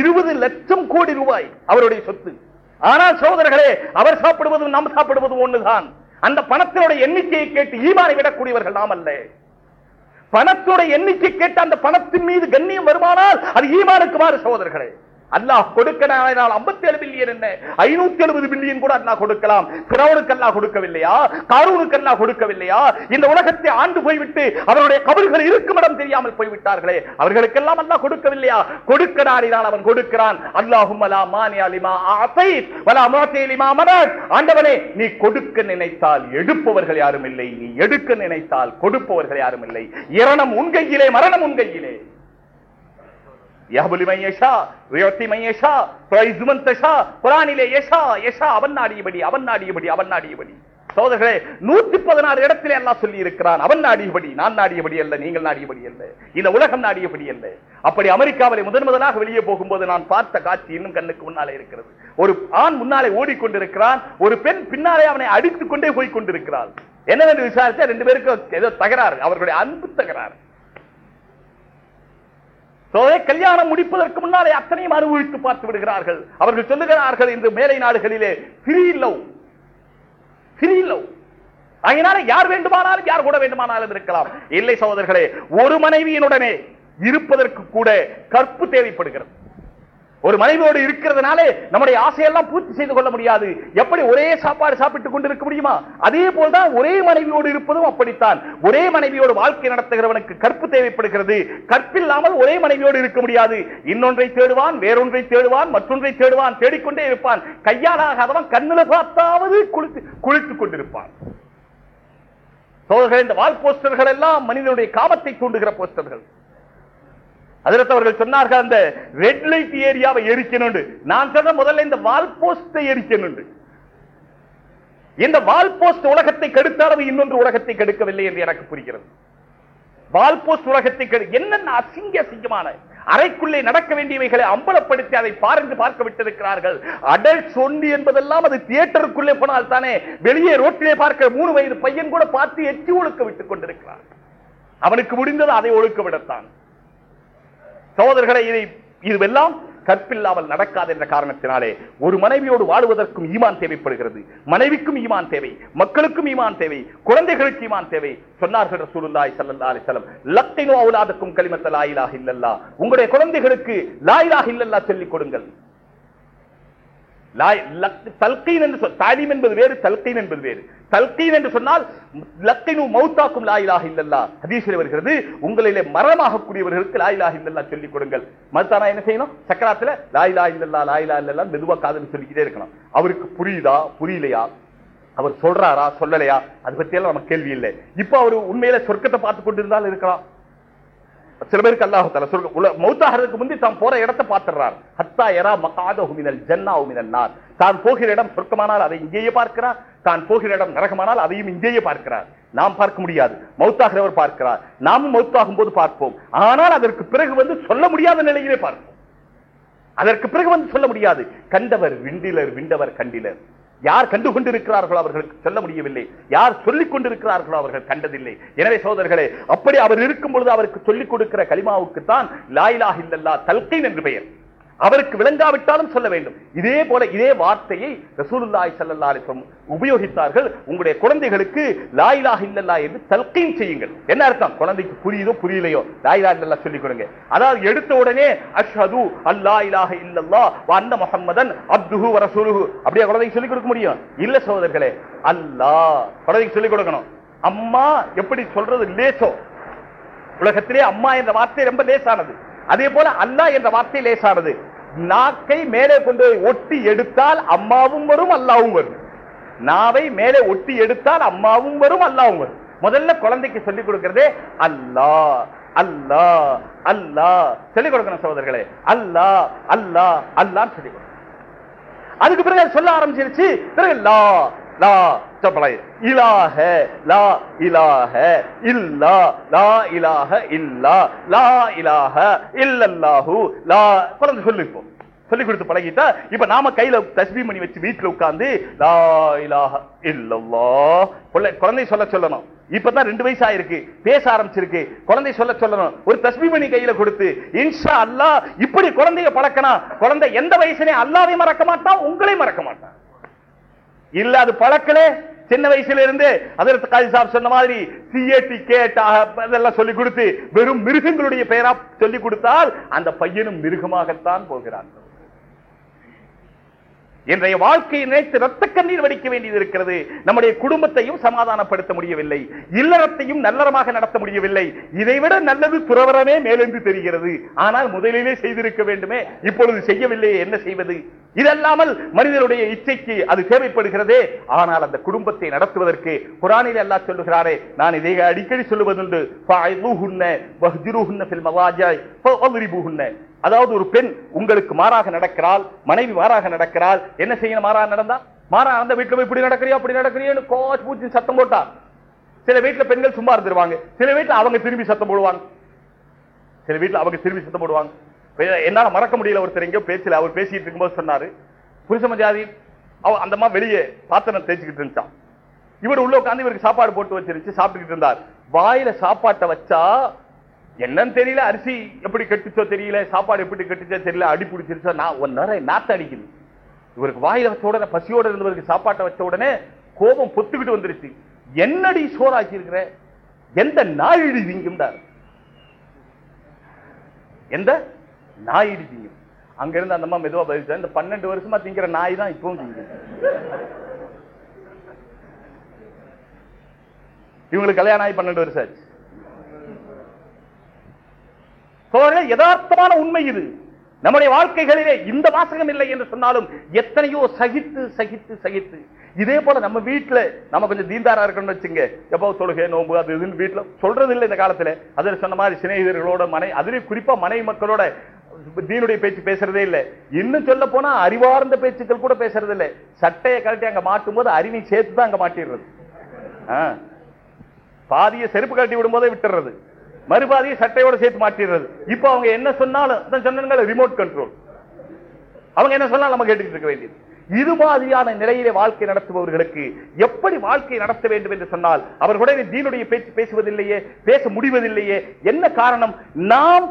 இருபது லட்சம் கோடி ரூபாய் அவருடைய சொத்து. ஆனால் சகோதரர்களே அவர் சாப்பிடுவதும் நாம் சாப்பிடுவதும் ஒண்ணுதான். அந்த பணத்தினுடைய எண்ணிக்கையை கேட்டு ஈமானை விடக்கூடியவர்கள் நாம் அல்ல. பணத்தோட எண்ணிக்கை கேட்டு அந்த பணத்தின் மீது கண்ணியம் வருமானால் அது ஈமானுக்கு மாறு சோதர்களே அல்லாஹ் கொடுக்கிறால் ஐம்பத்தி ஏழு பில்லியன் என்ன? ஐநூத்தி எழுபது பில்லியன் கூட அல்லாஹ் கொடுக்கலாம். பிறவனுக்கு அல்லாஹ் கொடுக்கவில்லையா? காரூனுக்கு அல்லாஹ் கொடுக்கவில்லையா? இந்த உலகத்தை ஆண்டு போய்விட்டு அவருடைய கபல்கள் இருக்கும் இடம் தெரியாமல் போய்விட்டார்களே. அவர்களுக்கெல்லாம் அல்லாஹ் கொடுக்கவில்லையா? கொடுக்கிறாரினால் அவன் கொடுக்கிறான். அல்லாஹும் அலா மானியா லிமா ஆசை வலா முஅத்தி லிமா மனத். ஆண்டவனே நீ கொடுக்க நினைத்தால் எடுப்பவர்கள் யாரும் இல்லை. நீ எடுக்க நினைத்தால் கொடுப்பவர்கள் யாரும் இல்லை. இரணம் உன் கையிலே மரணம் உன் கையிலே. அவன் நாடியபடி அவன் நாடியபடி அவன் நாடியபடி சகோதரர்களே நூத்தி பதினாறு இடத்திலே எல்லாம் சொல்லி இருக்கிறான் அவன் நாடியபடி நான் நாடியபடி அல்ல நீங்கள் நாடியபடி அல்ல இந்த உலகம் நாடியபடி அல்ல அப்படி அமெரிக்காவிலே முதன் முதலாக வெளியே போகும்போது நான் பார்த்த காட்சி இன்னும் கண்ணுக்கு முன்னாலே இருக்கிறது ஒரு ஆண் முன்னாலே ஓடிக்கொண்டிருக்கிறான் ஒரு பெண் பின்னாலே அவனை அடித்துக் கொண்டே போய் கொண்டிருக்கிறாள் என்னவென்று விசாரிச்சா ரெண்டு பேருக்கும் ஏதோ தகராறு அவர்களுடைய அன்பு தகராறு சோதனை கல்யாணம் முடிப்பதற்கு முன்னாலே அத்தனையும் அனுபவித்து பார்த்து விடுகிறார்கள். அவர்கள் சொல்லுகிறார்கள் இன்று மேலை நாடுகளிலே ஃப்ரீ லவ் ஃப்ரீ லவ் அதனால யார் வேண்டுமானாலும் யார் கூட வேண்டுமானாலும் இருக்கலாம். இல்லை சகோதரர்களே ஒரு மனைவியினுடனே இருப்பதற்கு கூட கற்பு தேவைப்படுகிறது. ஒரு மனைவியோடு இருக்கிறதுனாலே நம்முடைய ஆசையெல்லாம் பூர்த்தி செய்து கொள்ள முடியாது. எப்படி ஒரே சாப்பாடு சாப்பிட்டுக் கொண்டிருக்க முடியுமா? அதே போல்தான் ஒரே மனைவியோடு இருப்பதும் அப்படித்தான். ஒரே மனைவியோடு வாழ்க்கை நடத்துகிறவனுக்கு கற்பு தேவைப்படுகிறது. கற்பில்லாமல் ஒரே மனைவியோடு இருக்க முடியாது. இன்னொன்றை தேடுவான் வேறொன்றை தேடுவான் மற்றொன்றை தேடுவான் தேடிக்கொண்டே இருப்பான். கையாலாகாதவன் கண்ணுல பார்த்தாவது குளித்து குளித்துக் கொண்டிருப்பான். சோதர்கள் இந்த வால் போஸ்டர்கள் எல்லாம் மனிதனுடைய காமத்தை தூண்டுகிற போஸ்டர்கள். அதிரத்தவர்கள் அவர்கள் சொன்னார்கள் அந்த ரெட் லைட் ஏரியாவை எரிக்கணும் நான் சொன்ன முதல்ல இந்த வால் போஸ்டை எரிக்கணும் இந்த வால் போஸ்ட் உலகத்தை கெடுத்த அளவு இன்னொன்று உலகத்தை கெடுக்கவில்லை என்று எனக்கு புரிகிறது. வால் போஸ்ட் உலகத்தை கெடு என்னென்ன அசிங்க அசிங்கமான அறைக்குள்ளே நடக்க வேண்டியவைகளை அம்பலப்படுத்தி அதை பாருங்க பார்க்க விட்டிருக்கிறார்கள். அடல்ட் சொன்னி என்பதெல்லாம் அது தியேட்டருக்குள்ளே போனால் தானே வெளியே ரோட்டிலே பார்க்க மூணு வயது பையன் கூட பார்த்து எச்சி ஒழுக்க விட்டுக் கொண்டிருக்கிறார் அவனுக்கு முடிந்தது அதை ஒழுக்க விடத்தான். சகோதரர்களை இதை இதுவெல்லாம் கற்பில்லாமல் நடக்காது என்ற காரணத்தினாலே ஒரு மனைவியோடு வாழுவதற்கும் ஈமான் தேவைப்படுகிறது. மனைவிக்கும் ஈமான் தேவை மக்களுக்கும் ஈமான் தேவை குழந்தைகளுக்கு ஈமான் தேவை. சொன்னார்கள் ரசூலுல்லாஹி ஸல்லல்லாஹு அலைஹி வஸல்லம் லத்தினு கலிமத்த லா இல்லல்லா உங்களுடைய குழந்தைகளுக்கு லாயிலாக இல்லல்லா சொல்லிக் கொடுங்கள். தல்கீன் என்று சொல் தாலீம் என்பது வேறு தல்கைன் என்பது வேறு. தல்கைன் என்று சொன்னால் லக்கைனு மௌத்தாக்கும் லாயிலாக இல்லல்லா. இல்லல்லாஹ் ஹதீஸில் வருகிறது உங்களிலே மரணமாகக்கூடியவர்களுக்கு லா இலாஹ இல்லல்லாஹ் சொல்லிக் கொடுங்கள். மருத்தானா என்ன செய்யணும்? சக்கராத்துல லாயிலா இல்லல்லா லாயிலா இல்லல்லா மெதுவாக காதல் மெதுவா சொல்லிக்கிட்டே இருக்கணும். அவருக்கு புரியுதா புரியலையா? அவர் சொல்றாரா சொல்லலையா? அது பற்றியெல்லாம் நமக்கு கேள்வி இல்லை. இப்போ அவர் உண்மையில சொர்க்கத்தை பார்த்து கொண்டிருந்தால் இருக்கலாம். சில பேருக்கு அல்லாஹால தஆலா மௌத்தாகிறதுக்கு முந்தி தான் போற இடத்தை பார்த்துறார் ஹத்தா எரா மகாத உமினல் ஜன்னா உமினல் நார். தான் போகிற இடம் சொர்க்கமானால் அதை இங்கேயே பார்க்கிறார் தான் போகிற இடம் நரகமானால் அதையும் இங்கேயே பார்க்கிறார். நாம் பார்க்க முடியாது. மௌத்தாகிறவர் பார்க்கிறார். நாமும் மௌத்தாகும் போது பார்ப்போம். ஆனால் அதற்கு பிறகு வந்து சொல்ல முடியாத நிலையிலே பார்ப்போம். அதற்கு பிறகு வந்து சொல்ல முடியாது. கண்டவர் விண்டிலர் விண்டவர் கண்டிலர். யார் கண்டு கொண்டிருக்கிறார்களோ அவர்களுக்கு சொல்ல முடியவில்லை. யார் சொல்லிக் கொண்டிருக்கிறார்களோ அவர்கள் கண்டதில்லை. எனவே சோதர்களே அப்படி அவர் இருக்கும் பொழுது அவருக்கு சொல்லிக் கொடுக்கிற கலிமாவுக்கு தான் லாயிலாக இல்லல்லா தல்கீன் என்று பெயர். அவருக்கு விளங்காவிட்டாலும் சொல்ல வேண்டும். இதே போல இதே வார்த்தையை ரசூலுல்லாஹி ஸல்லல்லாஹு உபயோகித்தார்கள். உங்களுடைய குழந்தைகளுக்கு லாயிலாக இல்லல்லா என்று தல்கீன் செய்யுங்கள். என்ன அர்த்தம்? குழந்தைக்கு புரியுதோ புரியலையோ? லாயிலா இல்லல்லா சொல்லிக் கொடுங்க. அதாவது எடுத்த உடனே அஷ்ஹது அல்லா இலாக இல்லல்லா வந்த அன்ன அப்துஹு வ அப்படியே குழந்தைக்கு சொல்லிக் கொடுக்க முடியும். இல்ல சோதர்களே அல்லாஹ் குழந்தைக்கு சொல்லிக் கொடுக்கணும். அம்மா எப்படி சொல்றது லேசோ. உலகத்திலே அம்மா என்ற வார்த்தை ரொம்ப லேசானது. அதே போல அல்லா என்ற வார்த்தை லேசானது. நாக்கை மேலே கொண்டு ஒட்டி எடுத்தால் அம்மாவும் வரும் அல்லாவும் வரும். நாவை மேலே ஒட்டி எடுத்தால் அம்மாவும் வரும் அல்லாவும் வரும். முதல்ல குழந்தைக்கு சொல்லிக் கொடுக்கிறதே அல்லாஹ் அல்லாஹ் அல்லாஹ். சொல்லிக் கொடுக்கணும் சகோதரர்களே அல்லாஹ் அல்லாஹ் அல்லாஹ் சொல்லிக் கொடுக்கணும். அதுக்கு பிறகு அது சொல்ல ஆரம்பிச்சிருச்சு. பிறகு லா லா சொல்லப்படாது இலாஹ லா இலாஹ இல்லா லா இலாஹ இல்லா லா இலாஹ இல்லல்லாஹு லா. குழந்தை சொல்லு சொல்லிக் சொல்லி கொடுத்து பழகிட்டா இப்ப நாம கையில தஸ்பீ பண்ணி வச்சு வீட்டுல உட்கார்ந்து லா இலாஹ இல்லல்லாஹ் குழந்தை- சொல்ல சொல்லணும். இப்பதான் ரெண்டு வயசு ஆயிருக்கு பேச ஆரம்பிச்சிருக்கு. குழந்தை சொல்ல சொல்லணும். ஒரு தஸ்மி பண்ணி கையில கொடுத்து இன்ஷா அல்லாஹ் இப்படி குழந்தைய பழக்கணும் குழந்தை எந்த வயசுலயும் அல்லாவை மறக்க மாட்டான் உங்களையும் மறக்க மாட்டான் இல்ல அது பழக்கலே சின்ன வயசுல இருந்து அதற்கு காதி சாப் சொன்ன மாதிரி சிஏடி கேட் அதெல்லாம் சொல்லி கொடுத்து வெறும் மிருகங்களுடைய பெயரா சொல்லி கொடுத்தால் அந்த பையனும் மிருகமாகத்தான் போகிறான். இன்றைய வாழ்க்கையை நினைத்து ரத்த கண்ணீர் வடிக்க வேண்டியது இருக்கிறது. நம்முடைய குடும்பத்தையும் சமாதானப்படுத்த முடியவில்லை. இல்லறத்தையும் நல்லறமாக நடத்த முடியவில்லை. இதைவிட நல்லது துறவரமே மேலென்று தெரிகிறது. ஆனால் முதலிலே செய்திருக்க வேண்டுமே. இப்பொழுது செய்யவில்லையே என்ன செய்வது? இதல்லாமல் மனிதனுடைய இச்சைக்கு அது தேவைப்படுகிறதே. ஆனால் அந்த குடும்பத்தை நடத்துவதற்கு குரானில் எல்லாம் சொல்லுகிறாரே நான் இதை அடிக்கடி சொல்லுவதுண்டு. அதாவது ஒரு பெண் உங்களுக்கு மாறாக நடக்கிறாள் மனைவி மாறாக நடக்கிறாள் என்ன செய்யணும்? மாறாக நடந்தா? மாறா அந்த வீட்டில் போய் இப்படி நடக்கிறியோ அப்படி நடக்கிறியோன்னு கோச் பூச்சி சத்தம் போட்டா. சில வீட்டில் பெண்கள் சும்மா இருந்துருவாங்க. சில வீட்டில் அவங்க திரும்பி சத்தம் போடுவாங்க. சில வீட்டில் அவங்க திரும்பி சத்தம் போடுவாங்க. என்னால் மறக்க முடியல ஒருத்தர் எங்கேயோ பேச்சில் அவர் பேசிட்டு இருக்கும்போது சொன்னார். புருஷம ஜாதி அவ அந்தம்மா வெளியே பாத்திரம் தேய்ச்சிக்கிட்டு இருந்துச்சான் இவர் உள்ள உட்காந்து இவருக்கு சாப்பாடு போட்டு வச்சிருச்சு சாப்பிட்டுக்கிட்டு இருந்தார். வாயில சாப்பாட்டை வச்சா என்னன்னு தெரியல அரிசி எப்படி கட்டுச்சோ தெரியல சாப்பாடு எப்படி கட்டுச்சோ தெரியல அடி பிடிச்சிருச்சோ நான் ஒரு நேரம் நாத்த அடிக்குது. இவருக்கு வாயில வச்ச உடனே பசியோட இருந்தவருக்கு சாப்பாட்டை வச்ச உடனே கோபம் பொத்துக்கிட்டு வந்துருச்சு. என்னடி சோறாக்கி இருக்கிற எந்த நாயிடி திங்கும்டார் எந்த நாயிடி திங்கும்? அங்க இருந்து அந்த அம்மா மெதுவா பதில் இந்த பன்னெண்டு வருஷமா திங்கிற நாய் தான் இப்பவும் திங்கும். இவங்களுக்கு கல்யாணம் ஆகி பன்னெண்டு வருஷம் ஆச்சு. சோழர்கள் யதார்த்தமான உண்மை இது. நம்முடைய வாழ்க்கைகளிலே இந்த வாசகம் இல்லை என்று சொன்னாலும் எத்தனையோ சகித்து சகித்து சகித்து. இதே போல நம்ம வீட்டில் நம்ம கொஞ்சம் தீந்தாரா இருக்கணும்னு வச்சுங்க. எப்போ தொழுகை நோம்பு அது இதுன்னு வீட்டில் சொல்றது இல்லை இந்த காலத்தில். அதில் சொன்ன மாதிரி சிநேகிதர்களோட மனை அதுலேயும் குறிப்பாக மனைவி மக்களோட தீனுடைய பேச்சு பேசுறதே இல்லை. இன்னும் சொல்ல போனா அறிவார்ந்த பேச்சுக்கள் கூட பேசுறது இல்லை. சட்டையை கழட்டி அங்க மாட்டும் போது அறிவை சேர்த்து தான் அங்க மாட்டிடுறது. ஆ. பாதியை செருப்பு கழட்டி விடும் போதே விட்டுறது மறுபாதியை சட்டையோட சேர்த்து மாட்டிடுறது இப்போ அவங்க என்ன சொன்னாலும் சொன்னாங்க ரிமோட் கண்ட்ரோல் அவங்க என்ன சொன்னாலும் நம்ம கேட்டுக்கிட்டு இருக்க வேண்டியது. இது மாதிரியான நிலையிலே வாழ்க்கை நடத்துபவர்களுக்கு எப்படி வாழ்க்கை நடத்த வேண்டும் என்று சொன்னால் அவர்களுடைய தீனுடைய பேச்சு பேசுவதில்லையே பேச முடிவதில்லையே என்ன காரணம்? நாம்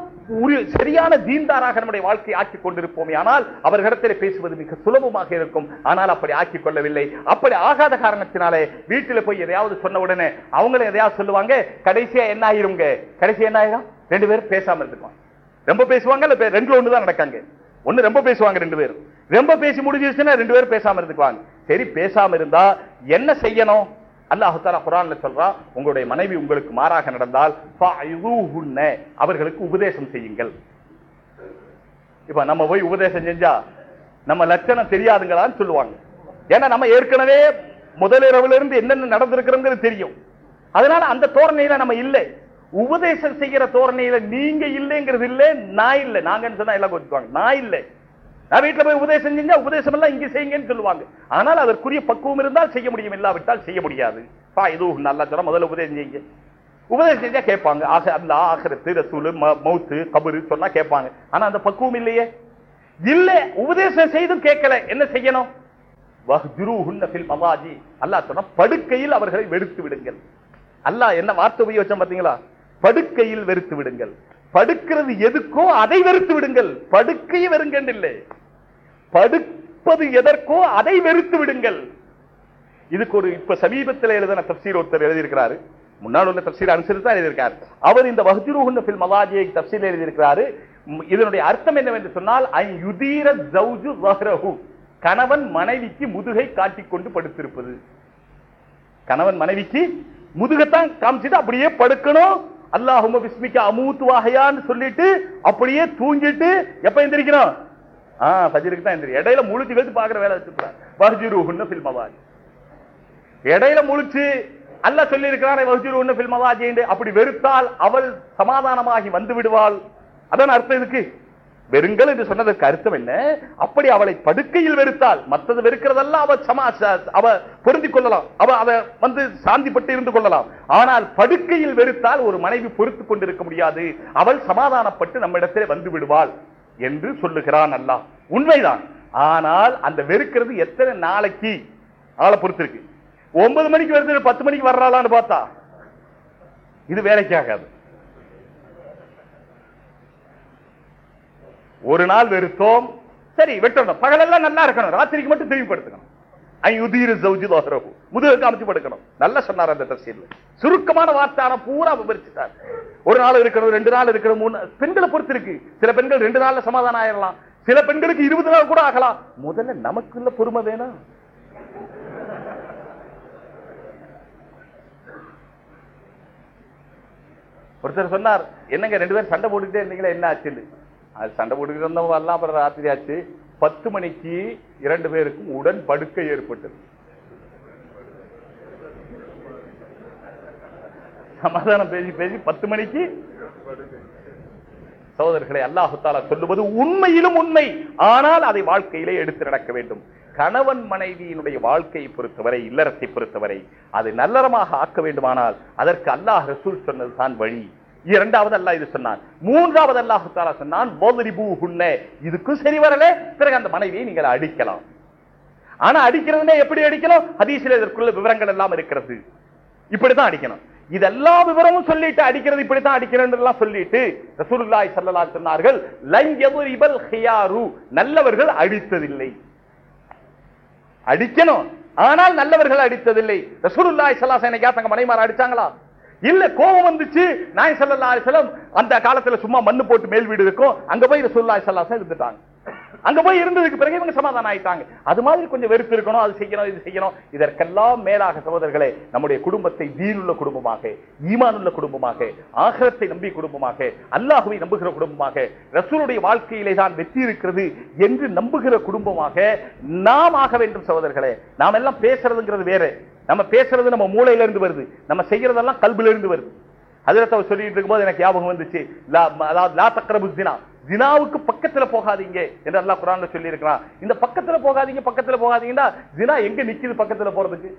சரியான தீன்தாராக நம்முடைய வாழ்க்கையை ஆக்கிக் கொண்டிருப்போமே. ஆனால் அவர்களிடத்தில் பேசுவது மிக சுலபமாக இருக்கும். ஆனால் அப்படி ஆக்கிக் கொள்ளவில்லை. அப்படி ஆகாத காரணத்தினாலே வீட்டில் போய் எதையாவது சொன்ன உடனே அவங்களும் எதையாவது சொல்லுவாங்க கடைசியா என்ன ஆயிருங்க? கடைசியா என்ன ஆயிரும்? ரெண்டு பேரும் பேசாம இருந்துக்குவாங்க. ரொம்ப பேசுவாங்க? இல்ல பே- ஒன்று தான் நடக்காங்க. ஒன்னு ரொம்ப பேசுவாங்க ரெண்டு பேரும். ரொம்ப பேசி முடிஞ்சிருச்சுன்னா ரெண்டு பேரும் பேசாம இருந்துக்குவாங்க. சரி பேசாம இருந்தா என்ன செய்யணும்? அல்லாஹால தஆலா சொல்றான் உங்களுடைய மனைவி உங்களுக்கு மாறாக நடந்தால் அவர்களுக்கு உபதேசம் செய்யுங்கள். இப்ப நம்ம போய் உபதேசம் செஞ்சா நம்ம லட்சணம் தெரியாதுங்களான்னு சொல்லுவாங்க. ஏன்னா நம்ம ஏற்கனவே முதலிரவுல இருந்து என்னென்ன நடந்திருக்கிறோங்கிறது தெரியும். அதனால அந்த தோரணையில நம்ம இல்லை. உபதேசம் செய்கிற தோரணையில நீங்க இல்லைங்கிறது இல்லை நான் இல்லை. நாங்கன்னு சொன்னா எல்லாம் கொஞ்சம் நான் இல்லை. நான் போய் உபதேசம் செஞ்சா உபதேசம் எல்லாம் இங்கே செய்யுங்கன்னு சொல்லுவாங்க. ஆனால் அதற்குரிய பக்குவம் இருந்தால் செய்ய முடியும். இல்லாவிட்டால் செய்ய முடியாது. பா இது நல்லா சொல்ல முதல்ல உபதேசம் செய்யுங்க. உபதேசம் செஞ்சா கேட்பாங்க. ஆக அல்ல ஆகரத்து ரசூலு மவுத்து கபரு சொன்னா கேட்பாங்க. ஆனா அந்த பக்குவம் இல்லையே. இல்ல உபதேசம் செய்தும் கேட்கல. என்ன செய்யணும்? வஹ்ஜுருஹுன்ன ஃபில் அல்லாஹ் படுக்கையில் அவர்களை வெறுத்து விடுங்கள். அல்லா என்ன வார்த்தை உபயோகம் பாத்தீங்களா படுக்கையில் வெறுத்து விடுங்கள். படுக்கிறது எதுக்கோ அதை வெறுத்து விடுங்கள். படுக்கையை வெறுங்கன்னு இல்லை. படுப்பது எதற்கோ அதை வெறுத்து விடுங்கள். இதுக்கு ஒரு இப்ப சமீபத்தில் எழுதின தப்சீர் ஒருத்தர் எழுதியிருக்கிறாரு. முன்னாள் உள்ள தப்சீர் அனுசரித்து தான் எழுதியிருக்காரு. அவர் இந்த வஹ்ஜுருஹுன்ன ஃபில் மலாஜியை தப்சீர் எழுதியிருக்கிறாரு. இதனுடைய அர்த்தம் என்னவென்று சொன்னால் ஐ யுதீர ஜவுஜு வஹ்ரஹு. கணவன் மனைவிக்கு முதுகை காட்டிக்கொண்டு படுத்திருப்பது. கணவன் மனைவிக்கு முதுகத்தான் காமிச்சிட்டு அப்படியே படுக்கணும். அல்லாஹும விஸ்மிக்கு அமூத்து வாகையான்னு சொல்லிட்டு அப்படியே தூங்கிட்டு எப்ப எந்திரிக்கணும்? ஆ ஃபஜ்ருக்கு தான் எந்திரி. இடையில முழிச்சு கழிச்சு பாக்குற வேலை வச்சிருக்கான் வஹ்ஜுருஹுன்ன ஃபில் இடையில முழிச்சு அல்ல சொல்லி இருக்கிறாரே வஹ்ஜுருஹுன்ன ஃபில் அப்படி வெறுத்தால் அவள் சமாதானமாகி வந்து விடுவாள். அதான் அர்த்தம் இதுக்கு. வெறுங்கள் என்று சொன்னதற்கு அர்த்தம் என்ன? அப்படி அவளை படுக்கையில் வெறுத்தால் மற்றது வெறுக்கிறதெல்லாம் அவ சமா அவ பொருந்திக் கொள்ளலாம். அவ அவ வந்து சாந்திப்பட்டு இருந்து கொள்ளலாம். ஆனால் படுக்கையில் வெறுத்தால் ஒரு மனைவி பொறுத்து கொண்டிருக்க முடியாது. அவள் சமாதானப்பட்டு நம்மிடத்திலே வந்து விடுவாள். என்று சொல்லுகிறான் அல்லாஹ். உண்மைதான். ஆனால் அந்த வெறுக்கிறது எத்தனை நாளைக்கு? ஆளை பொறுத்திருக்கு. ஒன்பது மணிக்கு வருது பத்து மணிக்கு வர்றாளான்னு பார்த்தா? இது வேலைக்கு ஆகாது. ஒரு நாள் வெறுத்தோம். சரி வெட்டணும் பகலெல்லாம் நல்லா இருக்கணும். ராத்திரிக்கு மட்டும் திரும்பி படுத்துக்கணும். முதுகு காமிச்சு படுக்கணும் நல்லா சொன்னார் அந்த தப்சீர்ல சுருக்கமான வார்த்தை ஆனா பூரா விவரிச்சுட்டார் ஒரு நாள் இருக்கணும் ரெண்டு நாள் இருக்கணும் மூணு பெண்களை பொறுத்து இருக்கு சில பெண்கள் ரெண்டு நாள்ல சமாதானம் ஆயிடலாம் சில பெண்களுக்கு இருபது நாள் கூட ஆகலாம் முதல்ல நமக்குள்ள பொறுமை வேணும் ஒருத்தர் சொன்னார் என்னங்க ரெண்டு பேரும் சண்டை போட்டுக்கிட்டே இருந்தீங்களா என்ன ஆச்சுன்னு அது சண்டை போட்டுக்கிட்டு இருந்தவங்க எல்லாம் அப்புறம் ராத்திரி ஆச்சு. பத்து மணிக்கு இரண்டு பேருக்கும் உடன் படுக்கை ஏற்பட்டது. சமாதானம் பேசி பேசி பத்து மணிக்கு சகோதரர்களை அல்லாஹு சொல்லுவது உண்மையிலும் உண்மை. ஆனால் அதை வாழ்க்கையிலே எடுத்து நடக்க வேண்டும். கணவன் மனைவியினுடைய வாழ்க்கையை பொறுத்தவரை இல்லறத்தை பொறுத்தவரை அது நல்லறமாக ஆக்க வேண்டுமானால் அதற்கு அல்லாஹ் ரசூல் சொன்னது தான் வழி. இரண்டாவது அல்லாஹ் இது சொன்னான். மூன்றாவது அல்லாஹு தாலா சொன்னான் இதுக்கும் சரி வரல பிறகு அந்த மனைவியை நீங்கள் அடிக்கலாம். ஆனா அடிக்கிறதுனே எப்படி அடிக்கணும்? ஹதீசில் இதற்குள்ள விவரங்கள் எல்லாம் இருக்கிறது. இப்படித்தான் அடிக்கணும். இதெல்லா விவரமும் சொல்லிட்டு அடிக்கிறது இப்படித்தான் அடிக்கிறேன் எல்லாம் சொல்லிட்டு ரசூலுல்லாய் சல்லலா சொன்னார்கள் லன் யதுரிபல் ஹியாரு. நல்லவர்கள் அடித்ததில்லை. அடிக்கணும். ஆனால் நல்லவர்கள் அடித்ததில்லை. ரசூலுல்லாய் ஸல்லல்லாஹு என்னைக்கா தங்க மனைமார் அடிச்சாங்களா? இல்ல கோபம் வந்துச்சு. நாய் ஸல்லல்லாஹு அலைஹி அந்த காலத்துல சும்மா மண்ணு போட்டு மேல் வீடு இருக்கும். அங்க போய் ரசூலுல்லாஹி சல்லாசம் இருந்துட்டாங்க. அங்க போய் இருந்ததுக்கு பிறகு இவங்க சமாதானம் ஆயிட்டாங்க. அது மாதிரி கொஞ்சம் வெறுப்பு இருக்கணும் அது செய்யணும் இது செய்யணும். இதற்கெல்லாம் மேலாக சகோதரர்களே நம்முடைய குடும்பத்தை தீனுள்ள குடும்பமாக ஈமானுள்ள குடும்பமாக ஆகரத்தை நம்பி குடும்பமாக அல்லாஹுவை நம்புகிற குடும்பமாக ரசூலுடைய வாழ்க்கையிலே தான் வெற்றி இருக்கிறது என்று நம்புகிற குடும்பமாக நாம் ஆக வேண்டும் சகோதரர்களே. நாம் எல்லாம் பேசுறதுங்கிறது வேற. நம்ம பேசுறது நம்ம மூளையில இருந்து வருது. நம்ம செய்யறதெல்லாம் கல்வில இருந்து வருது. அதிரத்தை அவர் சொல்லிட்டு இருக்கும்போது எனக்கு ஞாபகம் வந்துச்சு. லா- அதாவது லா ஜினா ஜினாவுக்கு பக்கத்துல போகாதீங்க என்று அல்லா குரான் சொல்லி இருக்கிறான் இந்த பக்கத்துல போகாதீங்க பக்கத்துல போகாதீங்கன்னா ஜினா எங்க நிக்குது பக்கத்துல போறதுக்கு?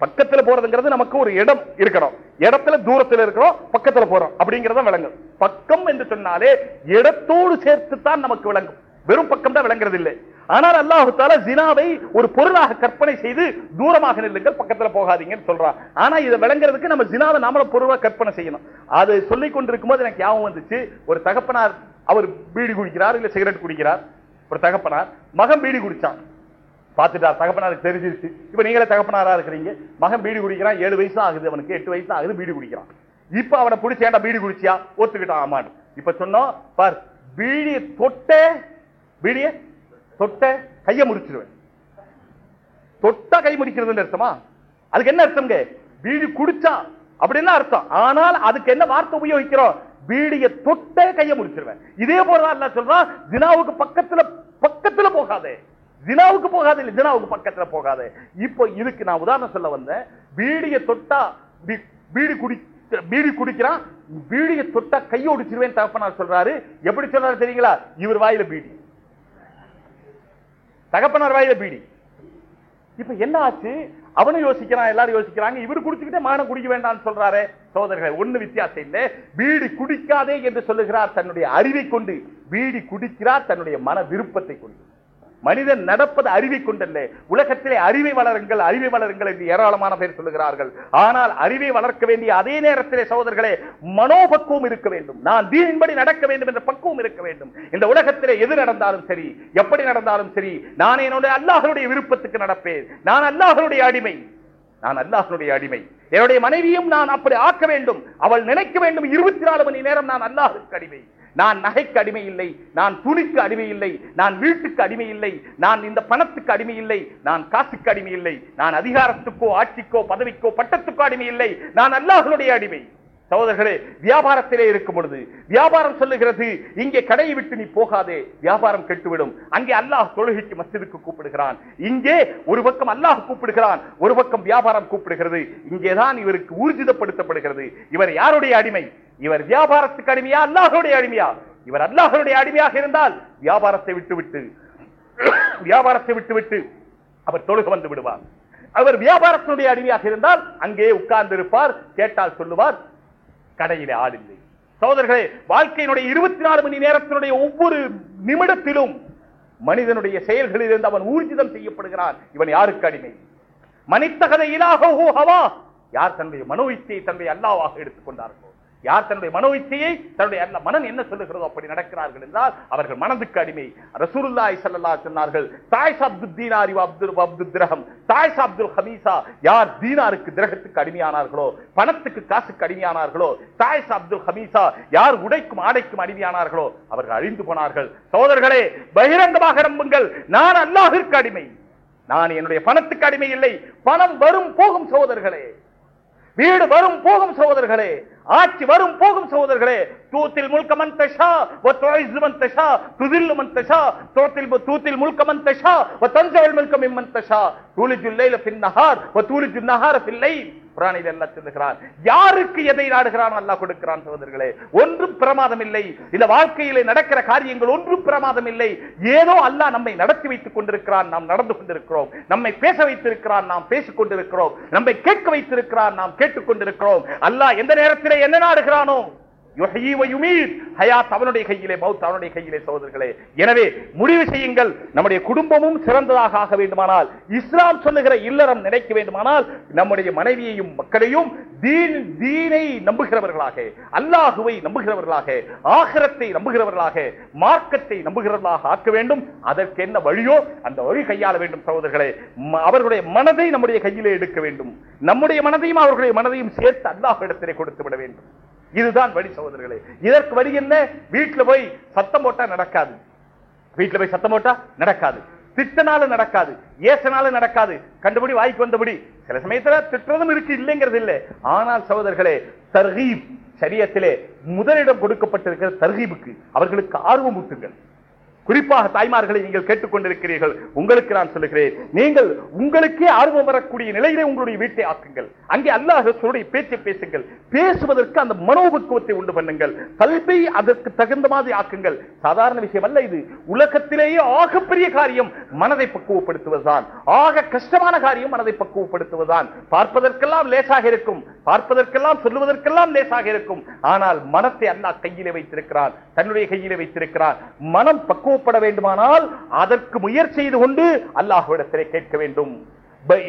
பக்கத்துல போறதுங்கிறது நமக்கு ஒரு இடம் இருக்கணும். இடத்துல தூரத்துல இருக்கிறோம் பக்கத்துல போறோம். அப்படிங்கறத விளங்கும். பக்கம் என்று சொன்னாலே இடத்தோடு சேர்த்து தான் நமக்கு விளங்கும். வெறும் பக்கம் தான் விளங்குறது இல்லை ஆனால் அல்லாஹு தாலா ஜினாவை ஒரு பொருளாக கற்பனை செய்து தூரமாக நில்லுங்கள் பக்கத்துல போகாதீங்கன்னு சொல்றான். ஆனா இதை விளங்குறதுக்கு நம்ம ஜினாவை நாமள பொருளாக கற்பனை செய்யணும். அது சொல்லிக் கொண்டிருக்கும் போது எனக்கு ஞாபகம் வந்துச்சு. ஒரு தகப்பனார் அவர் பீடி குடிக்கிறார் இல்ல சிகரெட் குடிக்கிறார். ஒரு தகப்பனார் மகன் பீடி குடிச்சான். பார்த்துட்டார் தகப்பனாருக்கு தெரிஞ்சிருச்சு. இப்ப நீங்களே தகப்பனாரா இருக்கிறீங்க. மகன் பீடி குடிக்கிறான் ஏழு வயசு ஆகுது அவனுக்கு எட்டு வயசு தான் ஆகுது பீடி குடிக்கிறான். இப்ப அவனை பிடிச்சேன்டா பீடி குடிச்சியா? ஒத்துக்கிட்டான் ஆமான்னு. இப்ப சொன்னோம் பார் பீடியை தொட்டே பீடிய தொட்ட கைய முடிச்சிருவேன். தொட்டா கை முடிக்கிறதுன்னு அர்த்தமா? அதுக்கு என்ன அர்த்தம்ங்க? பீடி குடிச்சா அப்படின்னு அர்த்தம். ஆனால் அதுக்கு என்ன வார்த்தை உபயோகிக்கிறோம்? பீடிய தொட்ட கைய முடிச்சிருவேன். இதே போலதான் அல்லாஹ் சொல்றான் ஜினாவுக்கு பக்கத்துல பக்கத்துல போகாதே. ஜினாவுக்கு போகாதே இல்லை ஜினாவுக்கு பக்கத்துல போகாதே. இப்போ இதுக்கு நான் உதாரணம் சொல்ல வந்தேன். பீடிய தொட்டா பீடி குடி பீடி குடிக்கிறான். பீடியை தொட்டா கையை ஒடிச்சிருவேன் தகப்பனார் சொல்றாரு. எப்படி சொல்றாரு தெரியுங்களா? இவர் வாயில பீடி. தகப்பனார் வாயில பீடி. இப்ப என்ன ஆச்சு? அவனும் யோசிக்கிறான் எல்லாரும் யோசிக்கிறாங்க. இவர் குடிச்சுக்கிட்டே மானம் குடிக்க வேண்டாம்னு சொல்றாரு. சோதரர்கள் ஒண்ணு வித்தியாசம் இல்லை. பீடி குடிக்காதே என்று சொல்லுகிறார் தன்னுடைய அறிவை கொண்டு. பீடி குடிக்கிறார் தன்னுடைய மன விருப்பத்தை கொண்டு. மனிதன் நடப்பது அறிவை கொண்டல்ல. உலகத்திலே அறிவை வளருங்கள் அறிவை வளருங்கள் என்று ஏராளமான பேர் சொல்லுகிறார்கள். ஆனால் அறிவை வளர்க்க வேண்டிய அதே நேரத்திலே சகோதரர்களே மனோபக்குவம் இருக்க வேண்டும். நான் தீனின்படி நடக்க வேண்டும் என்ற பக்குவம் இருக்க வேண்டும். இந்த உலகத்திலே எது நடந்தாலும் சரி எப்படி நடந்தாலும் சரி நான் என்னுடைய அல்லாஹருடைய விருப்பத்துக்கு நடப்பேன். நான் அல்லாஹருடைய அடிமை. நான் அல்லாஹனுடைய அடிமை. என்னுடைய மனைவியும் நான் அப்படி ஆக்க வேண்டும். அவள் நினைக்க வேண்டும் இருபத்தி நாலு மணி நேரம் நான் அல்லாஹுக்கு அடிமை. நான் நகைக்கு அடிமை இல்லை நான் துணிக்கு அடிமை இல்லை நான் வீட்டுக்கு அடிமை இல்லை நான் இந்த பணத்துக்கு அடிமை இல்லை நான் காசுக்கு அடிமை இல்லை நான் அதிகாரத்துக்கோ ஆட்சிக்கோ பதவிக்கோ பட்டத்துக்கோ அடிமை இல்லை நான் அல்லாஹனுடைய அடிமை. சகோதரர்களே வியாபாரத்திலே இருக்கும் பொழுது வியாபாரம் சொல்லுகிறது இங்கே கடையை விட்டு நீ போகாதே வியாபாரம் கெட்டுவிடும். அங்கே அல்லாஹ் தொழுகைக்கு மஸ்ஜிதுக்கு கூப்பிடுகிறான். இங்கே ஒரு பக்கம் அல்லாஹ் கூப்பிடுகிறான் ஒரு பக்கம் வியாபாரம் கூப்பிடுகிறது. இங்கேதான் இவருக்கு ஊர்ஜிதப்படுத்தப்படுகிறது. இவர் யாருடைய அடிமை? இவர் வியாபாரத்துக்கு அடிமையா? அல்லாஹருடைய அடிமையா? இவர் அல்லாஹருடைய அடிமையாக இருந்தால் வியாபாரத்தை விட்டுவிட்டு வியாபாரத்தை விட்டுவிட்டு அவர் தொழுக வந்து விடுவார். அவர் வியாபாரத்தினுடைய அடிமையாக இருந்தால் அங்கே உட்கார்ந்து இருப்பார் கேட்டால் சொல்லுவார் கடையிலே ஆள் இல்லை. சகோதரர்களே வாழ்க்கையினுடைய இருபத்தி நாலு மணி நேரத்தினுடைய ஒவ்வொரு நிமிடத்திலும் மனிதனுடைய செயல்களில் இருந்து அவன் ஊர்ஜிதம் செய்யப்படுகிறான். இவன் யாருக்கு அடிமை? மனித்தகத இலாகோ ஹவா. யார் தன்னுடைய மனோ இச்சையை தன்னுடைய அல்லாவாக எடுத்துக்கொண்டார்கள்? யார் தன்னுடைய மனோ இச்சையை தன்னுடைய அல்ல மனன் என்ன சொல்லுகிறதோ அப்படி நடக்கிறார்கள் என்றால் அவர்கள் மனதுக்கு அடிமை. ரசூலுல்லாஹி சல்லல்லா சொன்னார்கள் தாய் அப்துல் தீனாரி அப்துல் அப்துல் திரகம் தாய் அப்துல் ஹமீசா யார் தீனாருக்கு திரகத்துக்கு அடிமையானார்களோ பணத்துக்கு காசுக்கு அடிமையானார்களோ தாய் அப்துல் ஹமீசா யார் உடைக்கும் ஆடைக்கும் அடிமையானார்களோ அவர்கள் அழிந்து போனார்கள். சோதர்களே பகிரங்கமாக நம்புங்கள் நான் அல்லாஹிற்கு அடிமை. நான் என்னுடைய பணத்துக்கு அடிமை இல்லை. பணம் வரும் போகும் சோதர்களே வீடு வரும் போகும் சோதர்களே ஆட்சி வரும் போகும் சகோதரர்களே. தூத்தில் முல்க தஷா வ மன் தஷா துதில்லு மன் தஷா தூத்தில் தூத்தில் முல்க தஷா வ தன்ஸுல் முல்க மிம்மன் தஷா. தூலிஜுல் லைல ஃபின் நஹார் வ தூலிஜுன் நஹார ஃபில் லைல். குரானில் எல்லாம் சொல்லுகிறார் யாருக்கு எதை நாடுகிறான் அல்லாஹ் கொடுக்கிறான் சகோதரர்களே. ஒன்றும் பிரமாதம் இல்லை. இந்த வாழ்க்கையிலே நடக்கிற காரியங்கள் ஒன்றும் பிரமாதம் இல்லை. ஏதோ அல்லாஹ் நம்மை நடத்தி வைத்துக் கொண்டிருக்கிறான். நாம் நடந்து கொண்டிருக்கிறோம். நம்மை பேச வைத்திருக்கிறான். நாம் பேசிக் கொண்டிருக்கிறோம். நம்மை கேட்க வைத்திருக்கிறான். நாம் கேட்டுக் கொண்டிருக்கிறோம். அல்லாஹ் எந்த நேரத்திலே என்ன நாடுகிறானோ ஹயாத் அவனுடைய கையிலே மௌத் அவனுடைய கையிலே சகோதரர்களே. எனவே முடிவு செய்யுங்கள் நம்முடைய குடும்பமும் சிறந்ததாக ஆக வேண்டுமானால் இஸ்லாம் சொல்லுகிற இல்லறம் நினைக்க வேண்டுமானால் நம்முடைய மனைவியையும் மக்களையும் தீனை நம்புகிறவர்களாக அல்லாஹுவை நம்புகிறவர்களாக ஆகரத்தை நம்புகிறவர்களாக மார்க்கத்தை நம்புகிறவர்களாக ஆக்க வேண்டும். அதற்கு என்ன வழியோ அந்த வழி கையாள வேண்டும் சகோதரர்களே. அவர்களுடைய மனதை நம்முடைய கையிலே எடுக்க வேண்டும். நம்முடைய மனதையும் அவர்களுடைய மனதையும் சேர்த்து அல்லாஹ் இடத்திலே கொடுத்து விட வேண்டும். இதுதான் வழி சகோதரர்களே. இதற்கு வழி என்ன? வீட்டுல போய் சத்தம் போட்டா நடக்காது. வீட்டுல போய் சத்தம் போட்டா நடக்காது. திட்டனாலும் நடக்காது. ஏசனாலும் நடக்காது. கண்டுபிடி வாய்க்கு வந்தபடி. சில சமயத்துல திட்டுறதும் இருக்கு இல்லைங்கிறது இல்லை. ஆனால் சகோதரர்களே தர்கீப் சரியத்திலே முதலிடம் கொடுக்கப்பட்டிருக்கிற தர்கீபுக்கு அவர்களுக்கு ஆர்வம் ஊட்டுங்கள். குறிப்பாக தாய்மார்களை நீங்கள் கேட்டுக்கொண்டிருக்கிறீர்கள். உங்களுக்கு நான் சொல்லுகிறேன் நீங்கள் உங்களுக்கே ஆர்வம் வரக்கூடிய நிலையிலே உங்களுடைய வீட்டை ஆக்குங்கள். அங்கே அல்லாஹ் பேச்சை பேசுங்கள். பேசுவதற்கு அந்த மனோபக்குவத்தை உண்டு பண்ணுங்கள். கல்வி அதற்கு தகுந்த மாதிரி ஆக்குங்கள். சாதாரண விஷயம் அல்ல இது. உலகத்திலேயே ஆகப்பெரிய காரியம் மனதை பக்குவப்படுத்துவதுதான். ஆக கஷ்டமான காரியம் மனதை பக்குவப்படுத்துவதுதான். பார்ப்பதற்கெல்லாம் லேசாக இருக்கும். பார்ப்பதற்கெல்லாம் சொல்லுவதற்கெல்லாம் லேசாக இருக்கும். ஆனால் மனத்தை அல்லாஹ் கையிலே வைத்திருக்கிறான் தன்னுடைய கையிலே வைத்திருக்கிறான். மனம் பக்குவம் பக்குவப்பட வேண்டுமானால் அதற்கு முயற்சி செய்து கொண்டு அல்லாஹுவிடத்திலே கேட்க வேண்டும்.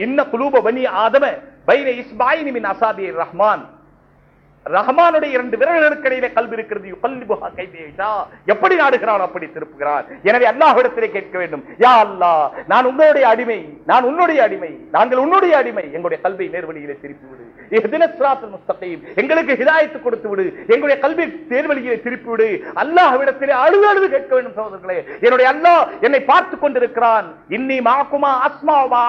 இன்ன குலூப பனி ஆதம பைன மின் அசாபி ரஹ்மான். இரண்டு விரல்களுக்கு இடையிலே கல்வி இருக்கிறது. எப்படி நாடுகிறான் அப்படி திருப்புகிறான். எனவே அல்லாஹ்விடத்திலே கேட்க வேண்டும். யா நான் உங்களுடைய அடிமை நான் உன்னுடைய அடிமை நாங்கள் உன்னுடைய அடிமை. எங்களுடைய கல்வி நேர்வழியிலே திருப்பி எங்களுக்கு ஹிதாயத்து கொடுத்து விடு. எங்களுடைய கல்வி தேர்வழியை திருப்பி விடு. அல்லாஹ்விடத்திலே அழுது அழுது கேட்க வேண்டும் சகோதரர்களே. என்னுடைய அல்லாஹ் என்னை பார்த்து கொண்டிருக்கிறான். இன்னி மாக்குமா அஸ்மா வா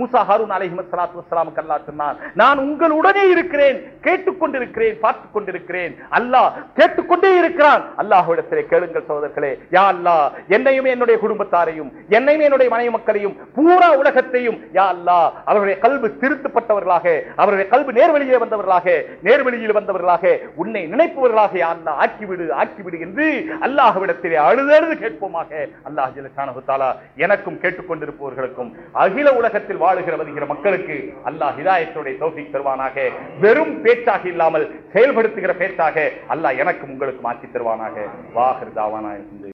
முசா ஹருன் ஹாரூன் அலைஹிம் ஸலாத்து சொன்னான் நான் உங்களுடனே இருக்கிறேன். கேட்டுக்கொண்டிருக்கிறேன் பார்த்துக் கொண்டிருக்கிறேன். அல்லாஹ் கேட்டுக்கொண்டே இருக்கிறான். அல்லாஹ்விடத்திலே கேளுங்கள் சகோதரர்களே. யா அல்லாஹ் என்னையும் என்னுடைய குடும்பத்தாரையும் என்னையும் என்னுடைய மனைவி மக்களையும் பூரா உலகத்தையும் யா அல்லாஹ் அவருடைய கல்வி திருத்தப்பட்டவர்களாக அவருடைய கல்வி நேர்வழியிலே வந்தவர்களாக நேர்வழியில் வந்தவர்களாக உன்னை நினைப்பவர்களாக அல்லா ஆக்கிவிடு ஆக்கிவிடு என்று அல்லாஹ்விடத்திலே அழுதழுது அழுது கேட்போமாக. அல்லாஹ் ஜல்லஷானஹு எனக்கும் கேட்டுக்கொண்டிருப்பவர்களுக்கும் அகில உலகத்தில் வாழுகிற வருகிற மக்களுக்கு அல்லாஹ் ஹிதாயத்துடைய தௌஃபீக் தருவானாக. வெறும் பேச்சாக இல்லாமல் செயல்படுத்துகிற பேச்சாக அல்லாஹ் எனக்கும் உங்களுக்கு மாற்றி தருவானாக. வாகர் தாவானா.